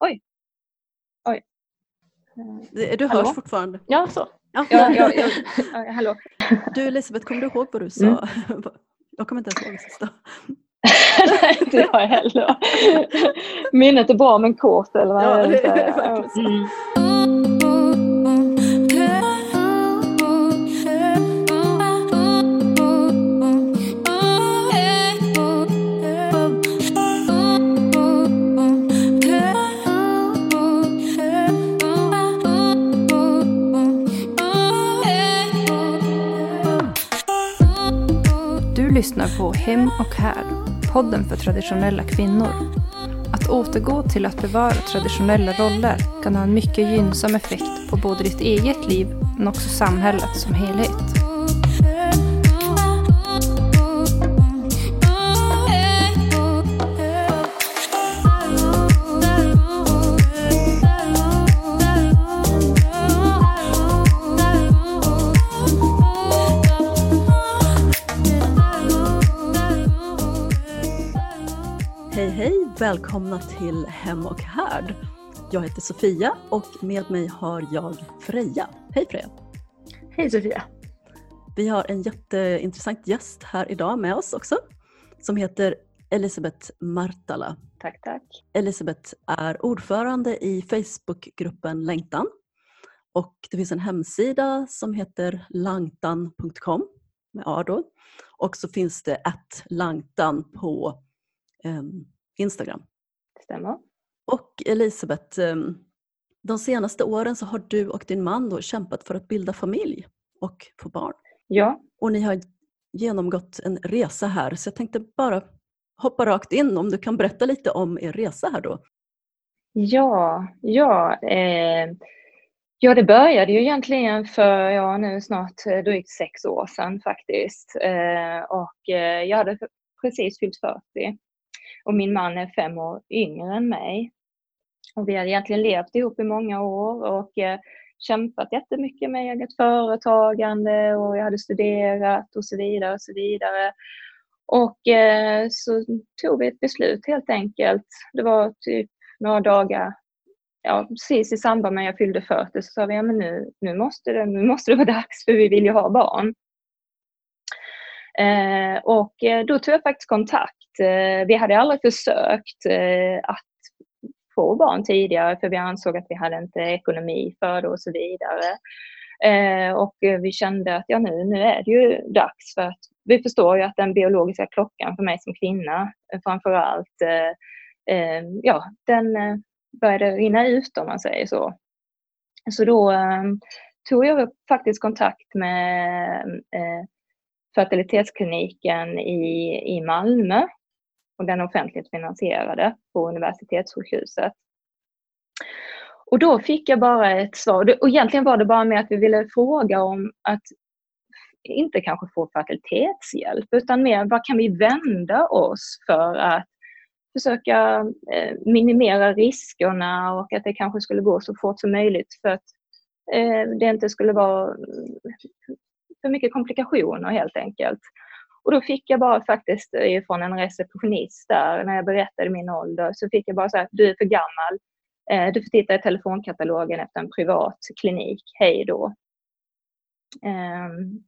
Oj. Oj. Du Hallå? hörs fortfarande. Ja, så. Ja. Ja, ja, ja, ja, hallå. Du Elisabeth, kommer du ihåg vad du sa? Mm. Jag kommer inte ens ihåg det sista. Nej, inte jag heller. Minnet är bra men kort eller vad Ja, är det är det? Mm. Lyssnar på Hem och här, podden för traditionella kvinnor. Att återgå till att bevara traditionella roller kan ha en mycket gynnsam effekt på både ditt eget liv men också samhället som helhet. Välkomna till Hem och Härd. Jag heter Sofia och med mig har jag Freja. Hej Freja! Hej Sofia. Vi har en jätteintressant gäst här idag med oss också som heter Elisabeth Martala. Tack, tack. Elisabeth är ordförande i Facebookgruppen Längtan och det finns en hemsida som heter langtan.com med A då. Och så finns det ett langtan på em, Instagram. Stämmer. Och Elisabeth, em, de senaste åren så har du och din man då kämpat för att bilda familj och få barn. Ja, Och ni har genomgått en resa här så jag tänkte bara hoppa rakt in om du kan berätta lite om er resa här då. ja, ja. Eh, ja, det började ju egentligen för ja, nu snart eh, drygt sex år sedan faktiskt. Eh, och eh, jag hade precis fyllt 40 och min man är fem år yngre än mig. Och vi hade egentligen levt ihop i många år och eh, kämpat jättemycket med eget företagande och jag hade studerat och så vidare och så vidare. Och eh, så tog vi ett beslut helt enkelt. Det var typ några dagar, ja precis i samband med att jag fyllde 40 så sa vi, ja men nu, nu, måste det, nu måste det vara dags för vi vill ju ha barn. Eh, och eh, då tog jag faktiskt kontakt. Eh, vi hade aldrig försökt eh, att få barn tidigare för vi ansåg att vi hade inte ekonomi för det och så vidare. Eh, och vi kände att ja, nu, nu är det ju dags för att vi förstår ju att den biologiska klockan för mig som kvinna eh, framför allt, eh, eh, ja, den eh, började rinna ut om man säger så. Så då eh, tog jag faktiskt kontakt med eh, fertilitetskliniken i, i Malmö och den offentligt finansierade på universitetssjukhuset. Och då fick jag bara ett svar. Och egentligen var det bara med att vi ville fråga om att inte kanske få fertilitetshjälp utan mer vad kan vi vända oss för att försöka eh, minimera riskerna och att det kanske skulle gå så fort som möjligt för att eh, det inte skulle vara för mycket komplikationer helt enkelt. Och då fick jag bara faktiskt eh, från en receptionist där, när jag berättade min ålder, så fick jag bara säga att du är för gammal. Eh, du får titta i telefonkatalogen efter en privat klinik. Hej då. Ehm,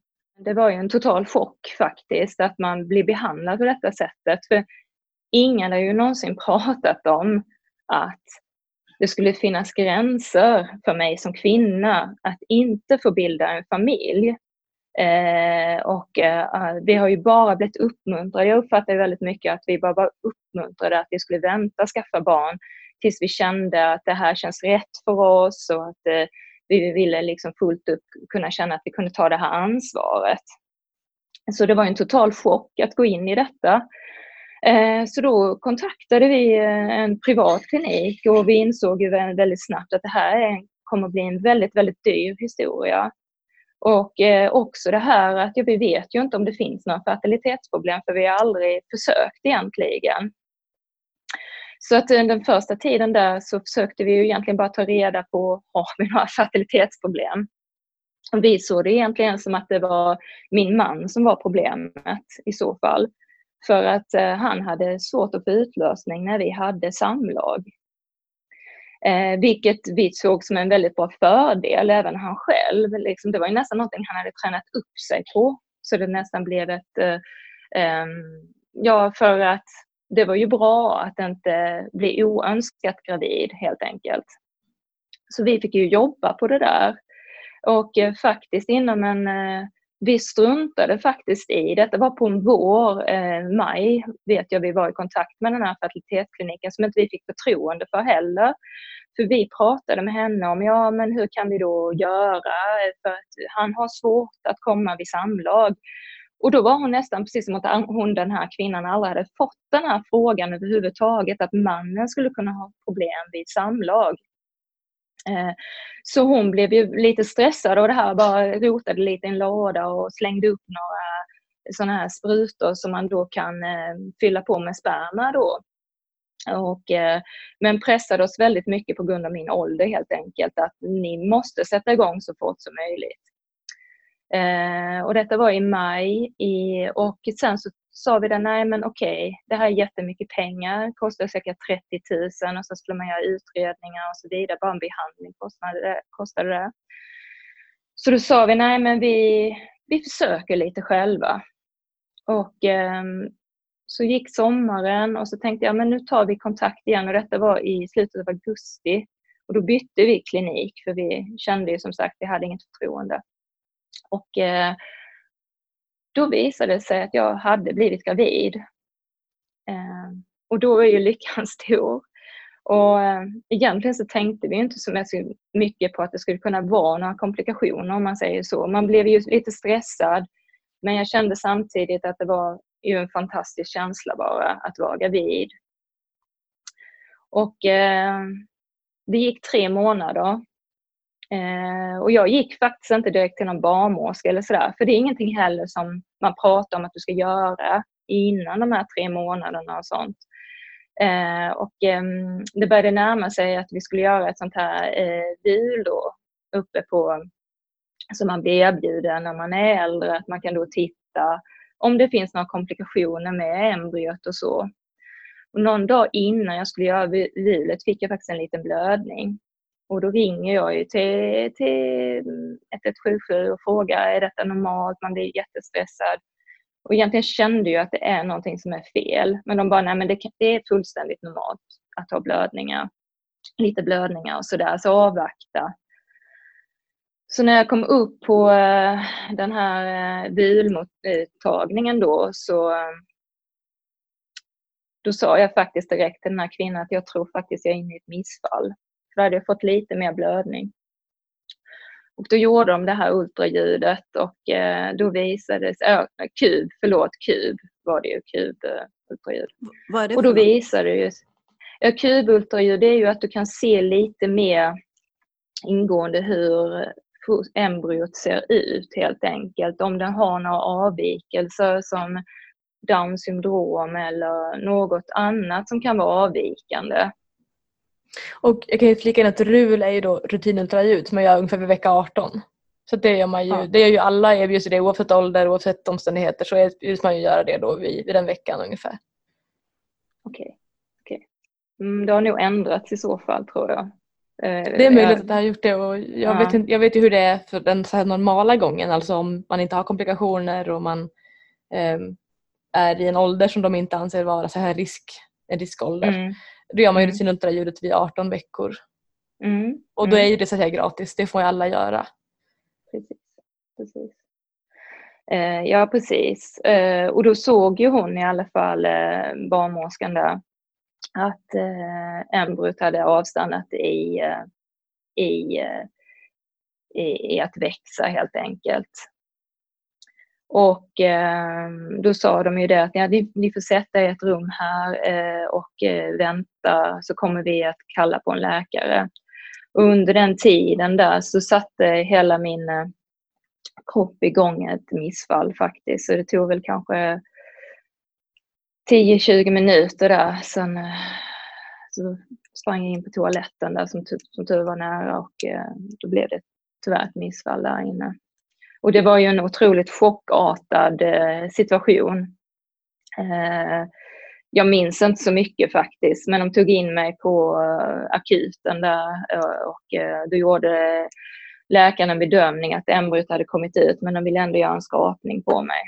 det var ju en total chock faktiskt att man blir behandlad på detta sättet. För ingen har ju någonsin pratat om att det skulle finnas gränser för mig som kvinna att inte få bilda en familj. Eh, och eh, vi har ju bara blivit uppmuntrade. Jag uppfattar väldigt mycket att vi bara var uppmuntrade att vi skulle vänta skaffa barn tills vi kände att det här känns rätt för oss och att eh, vi ville liksom fullt upp kunna känna att vi kunde ta det här ansvaret. Så det var en total chock att gå in i detta. Eh, så då kontaktade vi eh, en privat klinik och vi insåg ju väldigt snabbt att det här kommer att bli en väldigt, väldigt dyr historia. Och eh, också det här att ja, vi vet ju inte om det finns några fertilitetsproblem för vi har aldrig försökt egentligen. Så att den första tiden där så försökte vi ju egentligen bara ta reda på har vi några fertilitetsproblem. Och vi såg det egentligen som att det var min man som var problemet i så fall. För att eh, han hade svårt att få utlösning när vi hade samlag. Eh, vilket vi såg som en väldigt bra fördel, även han själv. Liksom, det var ju nästan någonting han hade tränat upp sig på. Så det nästan blev ett... Eh, eh, ja, för att det var ju bra att inte bli oönskat gravid helt enkelt. Så vi fick ju jobba på det där. Och eh, faktiskt inom en eh, vi struntade faktiskt i, detta var på en vår, eh, maj, vet jag vi var i kontakt med den här fertilitetskliniken som inte vi fick förtroende för heller. För vi pratade med henne om, ja men hur kan vi då göra? För att han har svårt att komma vid samlag. Och då var hon nästan precis som att hon, den här kvinnan, aldrig hade fått den här frågan överhuvudtaget, att mannen skulle kunna ha problem vid samlag. Eh, så hon blev ju lite stressad och det här bara rotade lite i en låda och slängde upp några sådana här sprutor som man då kan eh, fylla på med sperma då. Och, eh, men pressade oss väldigt mycket på grund av min ålder helt enkelt att ni måste sätta igång så fort som möjligt. och detta var i maj i, och sen så sa vi det, nej men okej, det här är jättemycket pengar, kostar säkert 30 000 och så skulle man göra utredningar och så vidare, bara en behandling kostade, kostade det. Så då sa vi, nej men vi, vi försöker lite själva. Och eh, så gick sommaren och så tänkte jag, men nu tar vi kontakt igen och detta var i slutet av augusti. Och då bytte vi klinik för vi kände ju som sagt, vi hade inget förtroende. Och eh, då visade det sig att jag hade blivit gravid. Eh, och då är ju lyckan stor. Och eh, egentligen så tänkte vi inte så mycket på att det skulle kunna vara några komplikationer om man säger så. Man blev ju lite stressad men jag kände samtidigt att det var ju en fantastisk känsla bara att vara gravid. Och eh, det gick tre månader Eh, och jag gick faktiskt inte direkt till någon barnmorska eller sådär, för det är ingenting heller som man pratar om att du ska göra innan de här tre månaderna och sånt. Eh, och eh, det började närma sig att vi skulle göra ett sånt här eh, VUL då uppe på, som man blir erbjuden när man är äldre, att man kan då titta om det finns några komplikationer med embryot och så. Och någon dag innan jag skulle göra vilet fick jag faktiskt en liten blödning. Och då ringer jag ju till, till 1177 och frågar är detta normalt? Man blir jättestressad. Och egentligen kände jag att det är någonting som är fel. Men de bara, nej men det, det är fullständigt normalt att ha blödningar. Lite blödningar och sådär, så avvakta. Så när jag kom upp på eh, den här eh, bilmottagningen då så eh, då sa jag faktiskt direkt till den här kvinnan att jag tror faktiskt jag är inne i ett missfall. För då hade jag fått lite mer blödning. Och då gjorde de det här ultraljudet och eh, då visades, äh, kub, förlåt, kub var det ju, kubultraljud. Vad är det och då visade det ju, ja, kubultraljud det är ju att du kan se lite mer ingående hur embryot ser ut helt enkelt. Om den har några avvikelser som Down syndrom eller något annat som kan vara avvikande. Och jag kan ju flika in att RUL är ju då rutinultraljud som man gör ungefär vid vecka 18. Så det gör man ju, ja. det gör ju alla erbjuds det oavsett ålder oavsett omständigheter så erbjuds man ju göra det då vid, vid den veckan ungefär. Okej. Okay. okay. Mm, det har nog ändrats i så fall tror jag. Eh, det är möjligt att det har gjort det och jag, ja. vet, inte, jag vet ju hur det är för den så normala gången, alltså om man inte har komplikationer och man eh, är i en ålder som de inte anser vara så här risk, en riskålder. Mm. Då gör man ju mm. rutinultraljudet vid 18 veckor. Mm. Och då är ju det så att säga gratis, det får ju alla göra. Precis. precis. Eh, ja precis. Eh, och då såg ju hon i alla fall, eh, barnmorskan där, att eh, embryot hade avstannat i, eh, i, eh, i, i att växa helt enkelt. Och eh, då sa de ju det att ja, ni, ni får sätta er i ett rum här eh, och eh, vänta så kommer vi att kalla på en läkare. Och under den tiden där så satte hela min eh, kropp igång ett missfall faktiskt. Så det tog väl kanske 10-20 minuter där. Sen eh, så sprang jag in på toaletten där som, som tur var nära och eh, då blev det tyvärr ett missfall där inne. Och det var ju en otroligt chockartad eh, situation. Eh, jag minns inte så mycket faktiskt, men de tog in mig på eh, akuten där och då gjorde läkaren en bedömning att embryot hade kommit ut, men de ville ändå göra en skrapning på mig.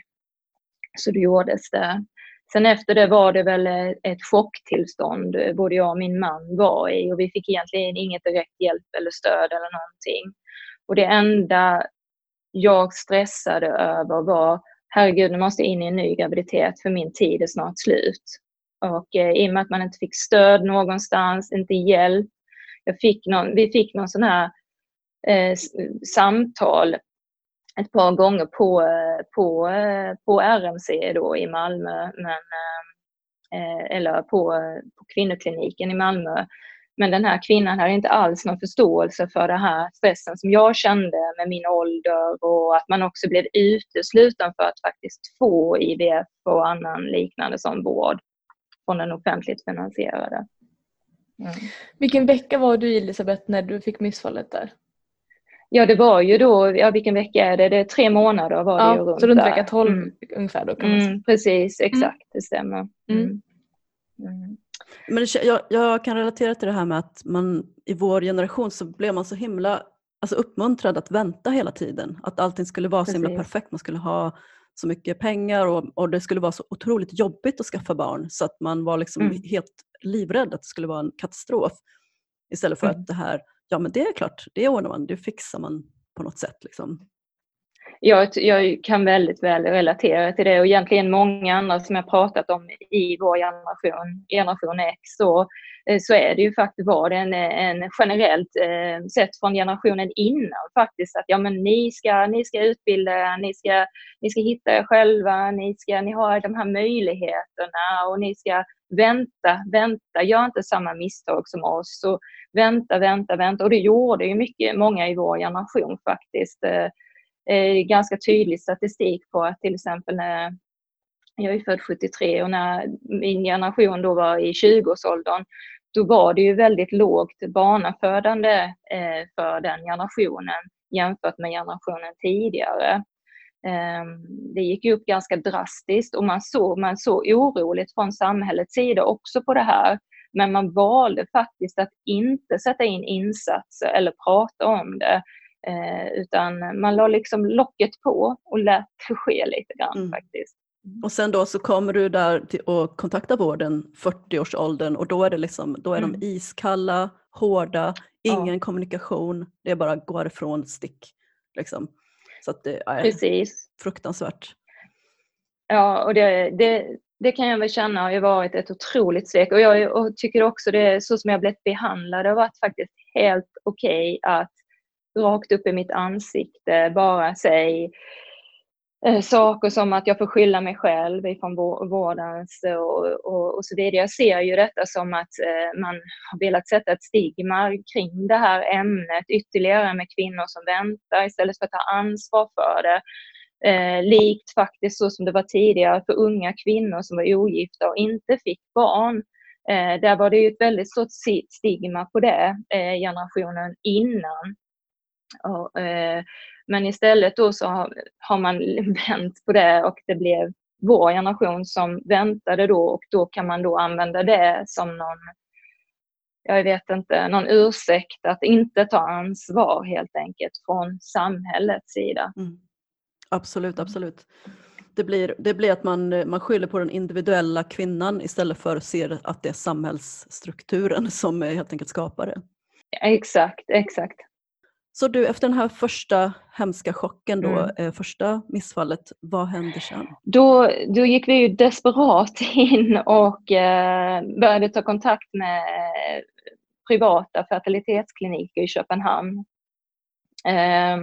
Så då gjordes det. Sen efter det var det väl ett chocktillstånd både jag och min man var i och vi fick egentligen inget direkt hjälp eller stöd eller någonting. Och det enda jag stressade över var herregud, nu måste jag in i en ny graviditet för min tid är snart slut. Och eh, i och med att man inte fick stöd någonstans, inte hjälp. Jag fick någon, vi fick någon sån här eh, samtal ett par gånger på, eh, på, eh, på RMC då i Malmö, men, eh, eh eller på, på kvinnokliniken i Malmö. Men den här kvinnan hade inte alls någon förståelse för den här stressen som jag kände med min ålder och att man också blev utesluten för att faktiskt få IVF och annan liknande som vård från den offentligt finansierade. Mm. Vilken vecka var du Elisabeth när du fick missfallet där? Ja, det var ju då, ja vilken vecka är det? Det är tre månader var det ja, ju runt Så runt vecka 12 mm. ungefär då kan man säga. Mm, precis, mm. exakt, mm. det stämmer. Men jag, jag, kan relatera till det här med att man i vår generation så blev man så himla alltså uppmuntrad att vänta hela tiden. Att allting skulle vara Precis. så himla perfekt. Man skulle ha så mycket pengar och, och, det skulle vara så otroligt jobbigt att skaffa barn så att man var liksom mm. helt livrädd att det skulle vara en katastrof. Istället för mm. att det här ja men det är klart, det ordnar man, det fixar man på något sätt. Liksom. Jag, jag kan väldigt väl relatera till det och egentligen många andra som jag pratat om i vår generation, generation X, så, eh, så är det ju faktiskt, var det en, en generellt eh, sett från generationen innan faktiskt att ja men ni ska, ni ska utbilda er, ni ska, ni ska hitta er själva, ni, ska, ni har de här möjligheterna och ni ska vänta, vänta, gör inte samma misstag som oss. Och vänta, vänta, vänta. Och det gjorde ju mycket, många i vår generation faktiskt. Eh, Eh, ganska tydlig statistik på att till exempel när jag är född 73 och när min generation då var i 20-årsåldern, då var det ju väldigt lågt barnafödande eh, för den generationen jämfört med generationen tidigare. Ehm, det gick upp ganska drastiskt och man såg, man såg oroligt från samhällets sida också på det här. Men man valde faktiskt att inte sätta in insatser eller prata om det. Eh, utan man la liksom locket på och lät det ske lite grann mm. faktiskt. Och sen då så kommer du där och kontaktar vården 40-årsåldern och då är, det liksom, då är mm. de iskalla, hårda, ingen ja. kommunikation, det är bara gå ifrån, stick. Liksom. Så att det är Precis. fruktansvärt. Ja, och det, det, det kan jag väl känna har ju varit ett otroligt svek. Och jag och tycker också det så som jag blivit behandlad har varit faktiskt helt okej okay att rakt upp i mitt ansikte bara säga eh, saker som att jag får skylla mig själv ifrån vårdens och, och, och, så vidare. Jag ser ju detta som att eh, man har velat sätta ett stigma kring det här ämnet ytterligare med kvinnor som väntar istället för att ta ansvar för det. Eh, likt faktiskt så som det var tidigare för unga kvinnor som var ogifta och inte fick barn. Eh, där var det ju ett väldigt stort stigma på det, eh, generationen innan. Och, eh, men istället då så har, har man vänt på det och det blev vår generation som väntade då och då kan man då använda det som någon, jag vet inte, någon ursäkt att inte ta ansvar helt enkelt från samhällets sida. Mm. Absolut, absolut. Det blir, det blir att man, man skyller på den individuella kvinnan istället för att se att det är samhällsstrukturen som helt enkelt skapar det. Exakt, exakt. Så du, efter den här första hemska chocken, då, mm. eh, första missfallet, vad hände sen? Då, då gick vi ju desperat in och eh, började ta kontakt med privata fertilitetskliniker i Köpenhamn. Eh,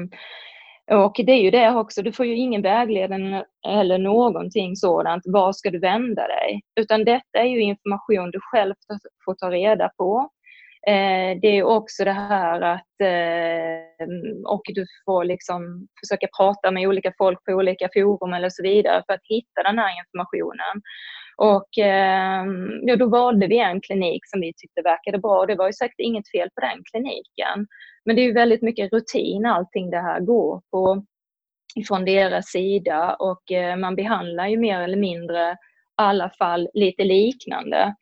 och det är ju det också, du får ju ingen vägledning eller någonting sådant. Var ska du vända dig? Utan detta är ju information du själv får ta reda på. Eh, det är också det här att eh, och du får liksom försöka prata med olika folk på olika forum eller så vidare för att hitta den här informationen. Och eh, ja, då valde vi en klinik som vi tyckte verkade bra. Det var ju säkert inget fel på den kliniken. Men det är ju väldigt mycket rutin allting det här går på från deras sida och man behandlar ju mer eller mindre alla fall lite liknande.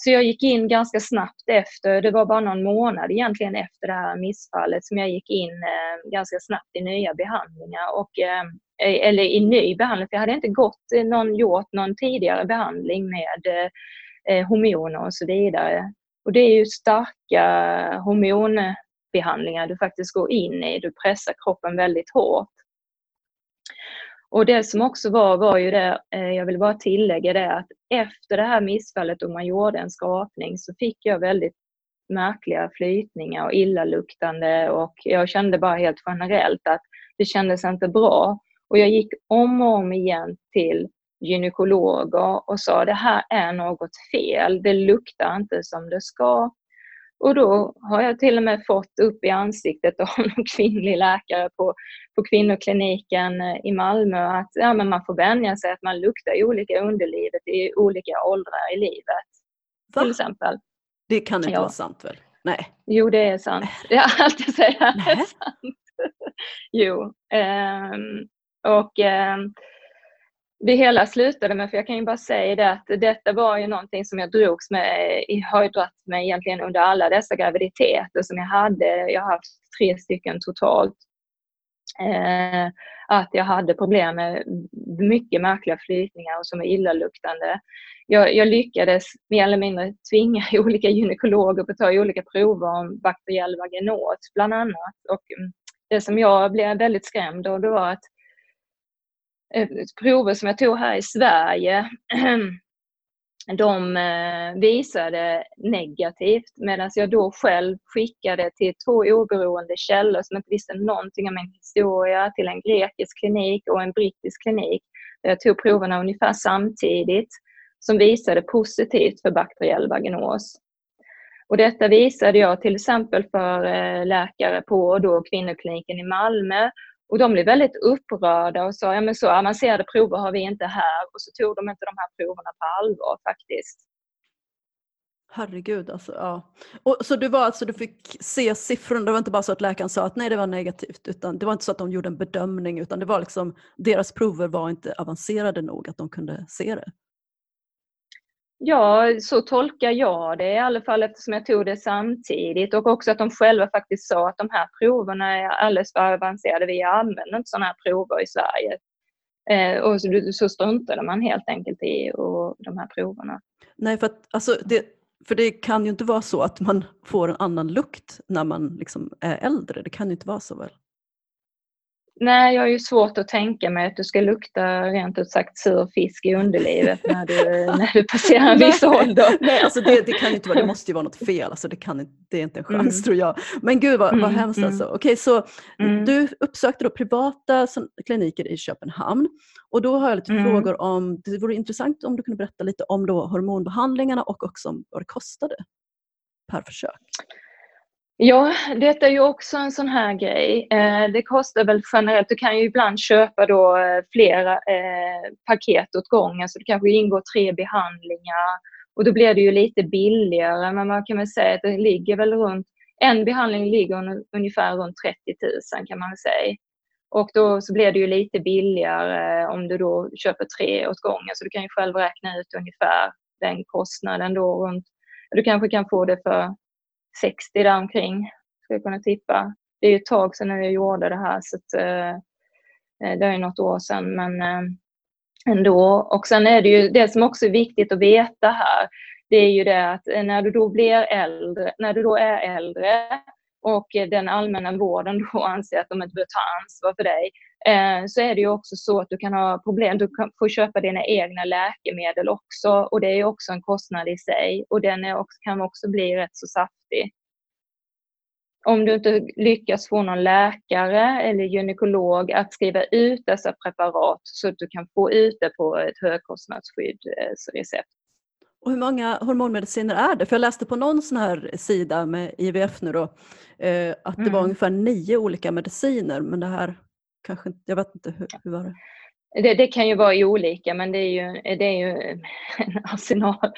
Så jag gick in ganska snabbt efter, det var bara någon månad egentligen efter det här missfallet som jag gick in eh, ganska snabbt i nya behandlingar. Och, eh, eller i ny behandling, för jag hade inte gått eh, någon, gjort någon tidigare behandling med eh, hormoner och så vidare. Och det är ju starka hormonbehandlingar du faktiskt går in i. Du pressar kroppen väldigt hårt. Och det som också var, var ju det, eh, jag vill bara tillägga det, att efter det här missfallet och man gjorde en skrapning så fick jag väldigt märkliga flytningar och illaluktande och jag kände bara helt generellt att det kändes inte bra. Och jag gick om och om igen till gynekologer och sa det här är något fel, det luktar inte som det ska. Och då har jag till och med fått upp i ansiktet av en kvinnlig läkare på, på kvinnokliniken eh, i Malmö att ja, men man får vänja sig att man luktar i olika underlivet i olika åldrar i livet. Va? Till exempel. Det kan inte ja. vara sant väl? Nej. Jo, det är sant. Jag har alltid säger att det är sant. jo. Um, och um, det hela slutade med, för jag kan ju bara säga det att detta var ju någonting som jag drogs med, har ju dragit med egentligen under alla dessa graviditeter som jag hade. Jag har haft tre stycken totalt. Eh, att jag hade problem med mycket märkliga flytningar och som är illaluktande. Jag, jag lyckades mer eller mindre tvinga olika gynekologer på att ta olika prover om bakteriell vaginos bland annat. Och mm, det som jag blev väldigt skrämd av det var att Eh, prover som jag tog här i Sverige de eh, visade negativt medan jag då själv skickade till två oberoende källor som inte visste någonting om min historia, till en grekisk klinik och en brittisk klinik. Jag tog proverna ungefär samtidigt som visade positivt för bakteriell vaginos. Och detta visade jag till exempel för eh, läkare på då kvinnokliniken i Malmö och de blev väldigt upprörda och sa, ja men så avancerade prover har vi inte här. Och så tog de inte de här proverna på allvar faktiskt. Herregud alltså, ja. Och, så du var alltså, du fick se siffrorna, det var inte bara så att läkaren sa att nej det var negativt, utan det var inte så att de gjorde en bedömning, utan det var liksom, deras prover var inte avancerade nog att de kunde se det. Ja, så tolkar jag det i alla fall eftersom jag tog det samtidigt och också att de själva faktiskt sa att de här proverna är alldeles för avancerade. Vi använder inte sådana här prover i Sverige. Eh, och så, så struntade man helt enkelt i och de här proverna. Nej, för, att, alltså, det, för det kan ju inte vara så att man får en annan lukt när man liksom är äldre. Det kan ju inte vara så väl? Nej, jag har ju svårt att tänka mig att du ska lukta rent ut sagt sur fisk i underlivet när du, när du passerar en viss ålder. Nej, alltså det, det kan inte vara, det måste ju vara något fel. Alltså det, kan, det är inte en chans mm. tror jag. Men gud vad, vad mm, hemskt mm. alltså. Okej, så mm. du uppsökte då privata kliniker i Köpenhamn. Och då har jag lite mm. frågor om, det vore intressant om du kunde berätta lite om då hormonbehandlingarna och också om vad det kostade per försök. Ja, detta är ju också en sån här grej. Eh, det kostar väl generellt, du kan ju ibland köpa då eh, flera eh, paket åt gången, så det kanske ingår tre behandlingar. Och då blir det ju lite billigare, men man kan väl säga? Att det ligger väl runt, en behandling ligger ungefär runt 30 000 kan man väl säga. Och då så blir det ju lite billigare om du då köper tre åt gången, så du kan ju själv räkna ut ungefär den kostnaden då runt, du kanske kan få det för 60 däromkring, skulle jag kunna tippa. Det är ju ett tag sedan jag gjorde det här, så att, eh, eh, det är ju något år sedan, men eh, ändå. Och sen är det ju det som också är viktigt att veta här, det är ju det att eh, när du då blir äldre, när du då är äldre och den allmänna vården då anser att de inte behöver ta ansvar för dig, eh, så är det ju också så att du kan ha problem. Du kan få köpa dina egna läkemedel också och det är ju också en kostnad i sig och den är också, kan också bli rätt så saftig. Om du inte lyckas få någon läkare eller gynekolog att skriva ut dessa preparat så att du kan få ut det på ett högkostnadsskyddsrecept. Eh, och hur många hormonmediciner är det? För jag läste på någon sån här sida med IVF nu då, eh, att det mm. var ungefär nio olika mediciner men det här kanske jag vet inte, hur, hur var det? Det, det, kan ju vara olika men det är ju, det är ju en arsenal.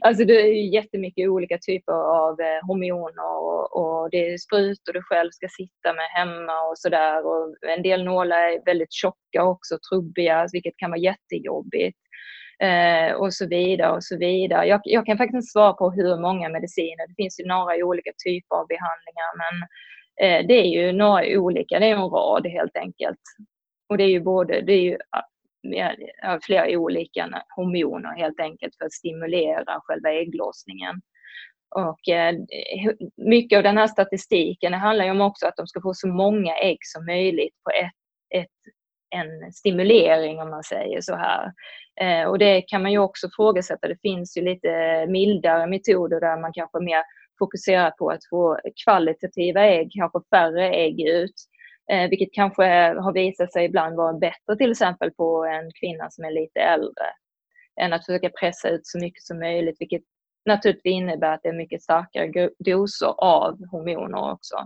alltså det är ju jättemycket olika typer av eh, hormoner och, och det är sprutor du själv ska sitta med hemma och sådär. En del nålar är väldigt tjocka också, trubbiga, vilket kan vara jättejobbigt eh, och så vidare och så vidare. Jag, jag, kan faktiskt inte svara på hur många mediciner. Det finns ju några olika typer av behandlingar men eh, det är ju några olika, det är en rad helt enkelt. Och det är ju både, det är ju flera olika hormoner helt enkelt för att stimulera själva ägglossningen. Och eh, mycket av den här statistiken handlar ju om också att de ska få så många ägg som möjligt på ett, ett, en stimulering om man säger så här. Eh, och det kan man ju också frågasätta. Det finns ju lite mildare metoder där man kanske mer fokuserar på att få kvalitativa ägg, kanske färre ägg ut. Eh, vilket kanske har visat sig ibland vara bättre till exempel på en kvinna som är lite äldre. Än att försöka pressa ut så mycket som möjligt, vilket naturligtvis innebär att det är mycket starkare doser av hormoner också.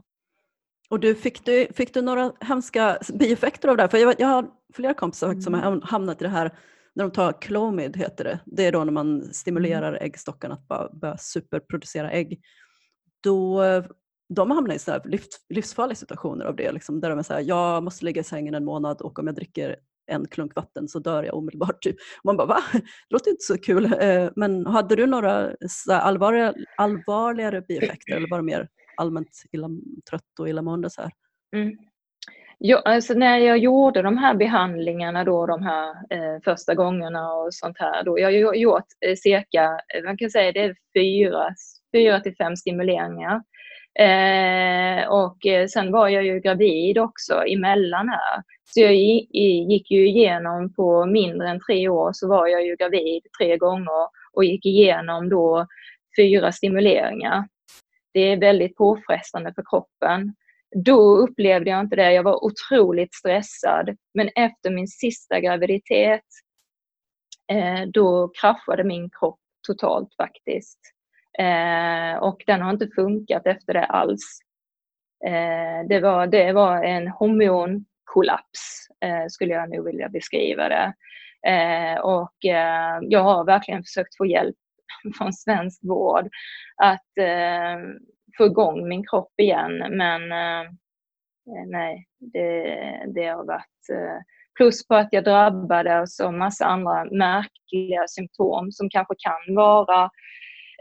Och du, fick, du, fick du några hemska bieffekter av det här? För jag, jag har flera kompisar mm. som har hamnat i det här när de tar Clomid heter det. Det är då när man stimulerar mm. äggstockarna att bara börja superproducera ägg. Då, de hamnar i så livs, livsfarliga situationer av det. Liksom, där de är så här, jag måste ligga i sängen en månad och om jag dricker en klunk vatten så dör jag omedelbart. Typ. Man bara va? Det låter inte så kul. Eh, men hade du några allvarliga, allvarligare bieffekter eller var det mer allmänt illa, trött och illamående? Så här? Mm. Jag, alltså när jag gjorde de här behandlingarna då, de här eh, första gångerna och sånt här, då, jag har gjort eh, cirka, eh, man kan säga det är fyra, fyra till fem stimuleringar. Eh, och eh, sen var jag ju gravid också emellan här. Så jag gick ju igenom på mindre än tre år så var jag ju gravid tre gånger och gick igenom då fyra stimuleringar. Det är väldigt påfrestande för kroppen. Då upplevde jag inte det. Jag var otroligt stressad. Men efter min sista graviditet, eh, då kraschade min kropp totalt faktiskt. Eh, och den har inte funkat efter det alls. Eh, det, var, det var en hormonkollaps, eh, skulle jag nog vilja beskriva det. Eh, och eh, jag har verkligen försökt få hjälp från svensk vård att eh, få igång min kropp igen. Men eh, nej, det, det har varit eh, Plus på att jag drabbades av massa andra märkliga symptom som kanske kan vara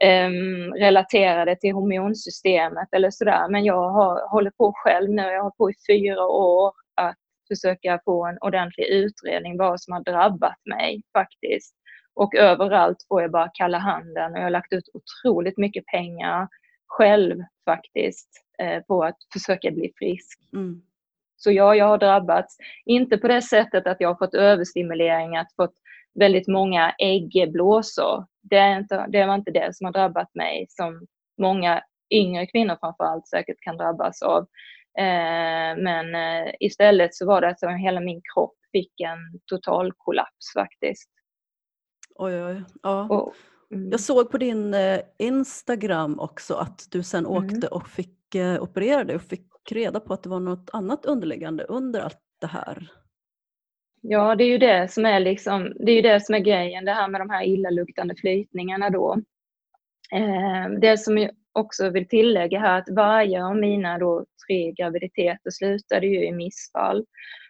um, relaterade till hormonsystemet eller sådär. Men jag har, håller på själv nu, jag har på i fyra år att försöka få en ordentlig utredning vad som har drabbat mig faktiskt. Och överallt får jag bara kalla handen och jag har lagt ut otroligt mycket pengar själv faktiskt eh, på att försöka bli frisk. Mm. Så ja, jag har drabbats. Inte på det sättet att jag har fått överstimulering, att fått väldigt många äggblåsor. Det, är inte, det var inte det som har drabbat mig som många yngre kvinnor framförallt säkert kan drabbas av. Eh, men eh, istället så var det att hela min kropp fick en total kollaps faktiskt. Oj, oj, ja. Och, mm. Jag såg på din eh, Instagram också att du sen mm. åkte och fick eh, operera dig och fick reda på att det var något annat underliggande under allt det här. Ja, det är ju det som är liksom, det är ju det som är grejen, det här med de här illaluktande flytningarna då. Eh, det som jag också vill tillägga här att varje av mina då tre graviditeter slutade ju i missfall.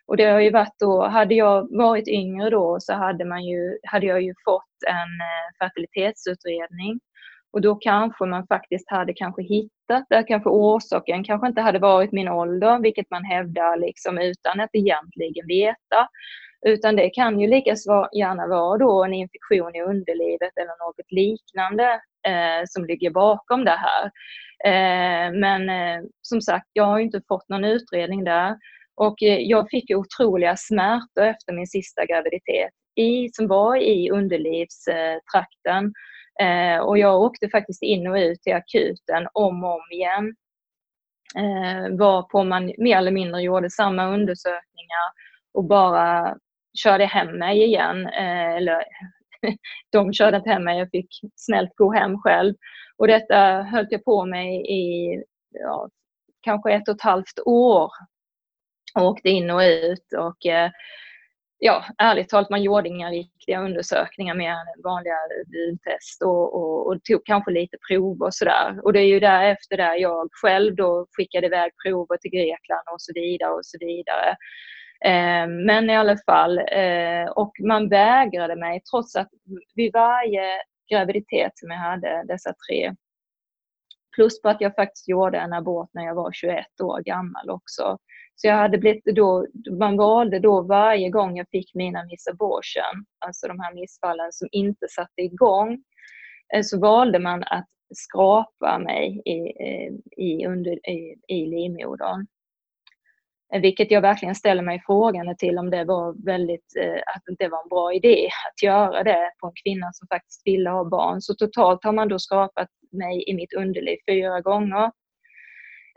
Och det har ju varit då, hade jag varit yngre då så hade, man ju, hade jag ju fått en eh, fertilitetsutredning. Och då kanske man faktiskt hade kanske hittat där kanske orsaken kanske inte hade varit min ålder, vilket man hävdar liksom utan att egentligen veta. Utan det kan ju lika gärna vara då en infektion i underlivet eller något liknande eh, som ligger bakom det här. Eh, men eh, som sagt, jag har inte fått någon utredning där. Och eh, jag fick otroliga smärtor efter min sista graviditet i, som var i underlivstrakten. Eh, och jag åkte faktiskt in och ut till akuten om och om igen. Eh, varpå man mer eller mindre gjorde samma undersökningar och bara körde hem mig igen. Eh, eller de körde inte hem mig, jag fick snällt gå hem själv. Och detta höll jag på med i ja, kanske ett och ett halvt år. Och åkte in och ut och eh, ja, ärligt talat, man gjorde inga riktiga undersökningar mer än vanliga biltest och, och, och, tog kanske lite prover och sådär. Och det är ju därefter där jag själv då skickade iväg prover till Grekland och så vidare och så vidare. Eh, men i alla fall, eh, och man vägrade mig trots att vid varje graviditet som jag hade, dessa tre, plus på att jag faktiskt gjorde en abort när jag var 21 år gammal också. Så jag hade blivit då, man valde då varje gång jag fick mina miss abortion, alltså de här missfallen som inte satte igång, eh, så valde man att skrapa mig i, eh, i, under, i, i livmodern. Eh, vilket jag verkligen ställer mig frågan till om det var väldigt, att det var en bra idé att göra det på en kvinna som faktiskt ville ha barn. Så totalt har man då skapat mig i mitt underliv fyra gånger.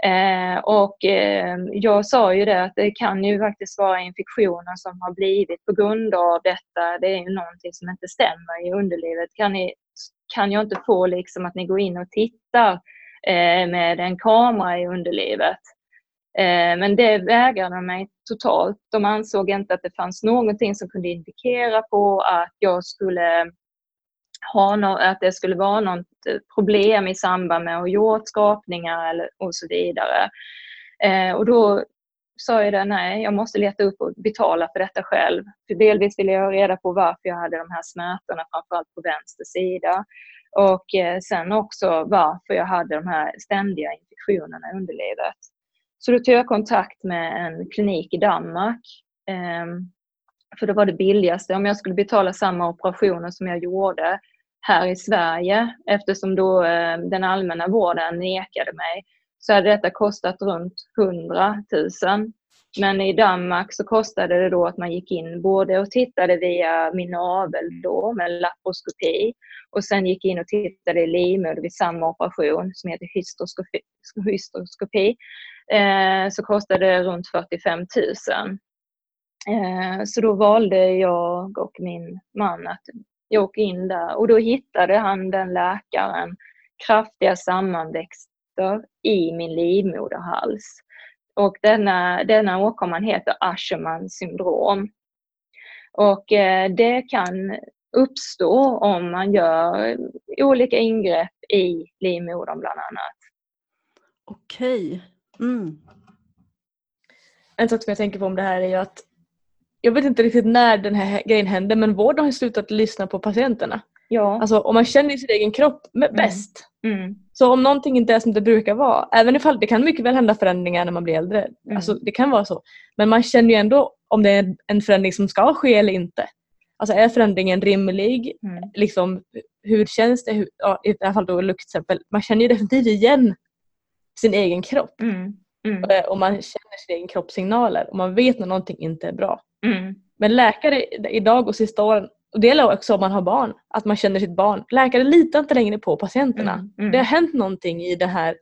Eh, och eh, jag sa ju det att det kan ju faktiskt vara infektioner som har blivit på grund av detta. Det är ju någonting som inte stämmer i underlivet. Kan, ni, kan jag inte få liksom att ni går in och tittar eh, med en kamera i underlivet? Eh, men det vägrade de mig totalt. De ansåg inte att det fanns någonting som kunde indikera på att jag skulle ha no att det skulle vara något eh, problem i samband med att gjort skapningar eller, och så vidare. Eh, och då sa jag det, nej, jag måste leta upp och betala för detta själv. För delvis ville jag ha reda på varför jag hade de här smärtorna, framförallt på vänster sida. Och eh, sen också varför jag hade de här ständiga infektionerna i underlivet. Så då tog jag kontakt med en klinik i Danmark. eh, för det var det billigaste. Om jag skulle betala samma operationer som jag gjorde här i Sverige, eftersom då eh, den allmänna vården nekade mig, så hade detta kostat runt 100 000. Men i Danmark så kostade det då att man gick in både och tittade via min navel då med laparoskopi och sen gick in och tittade i livmoder vid samma operation som heter hysteroskopi. hysteroskopi eh, så kostade det runt 45 000. Eh, så då valde jag och min man att jag åker in där och då hittade han den läkaren kraftiga sammanväxter i min livmoderhals. Och denna, denna åkomman heter Aschermans syndrom. Och eh, det kan uppstå om man gör olika ingrepp i livmodern bland annat. Okej. Mm. En sak som jag tänker på om det här är ju att jag vet inte riktigt när den här grejen hände men vården har slutat lyssna på patienterna. Ja. Alltså om man känner sin egen kropp bäst. Mm. Mm. Så om någonting inte är som det brukar vara, även ifall det kan mycket väl hända förändringar när man blir äldre. Mm. Alltså, det kan vara så. Men man känner ju ändå om det är en förändring som ska ske eller inte. Alltså är förändringen rimlig? Mm. Liksom, hur känns det? Hur, ja, I det här fallet då luktexempel. Man känner ju definitivt igen sin egen kropp. Mm. Mm. Och man känner sin egen kroppssignaler och man vet när någonting inte är bra. Mm. Men läkare idag och sista åren, och det gäller också om man har barn, att man känner sitt barn. Läkare litar inte längre på patienterna. Mm, mm. Det har hänt någonting i den här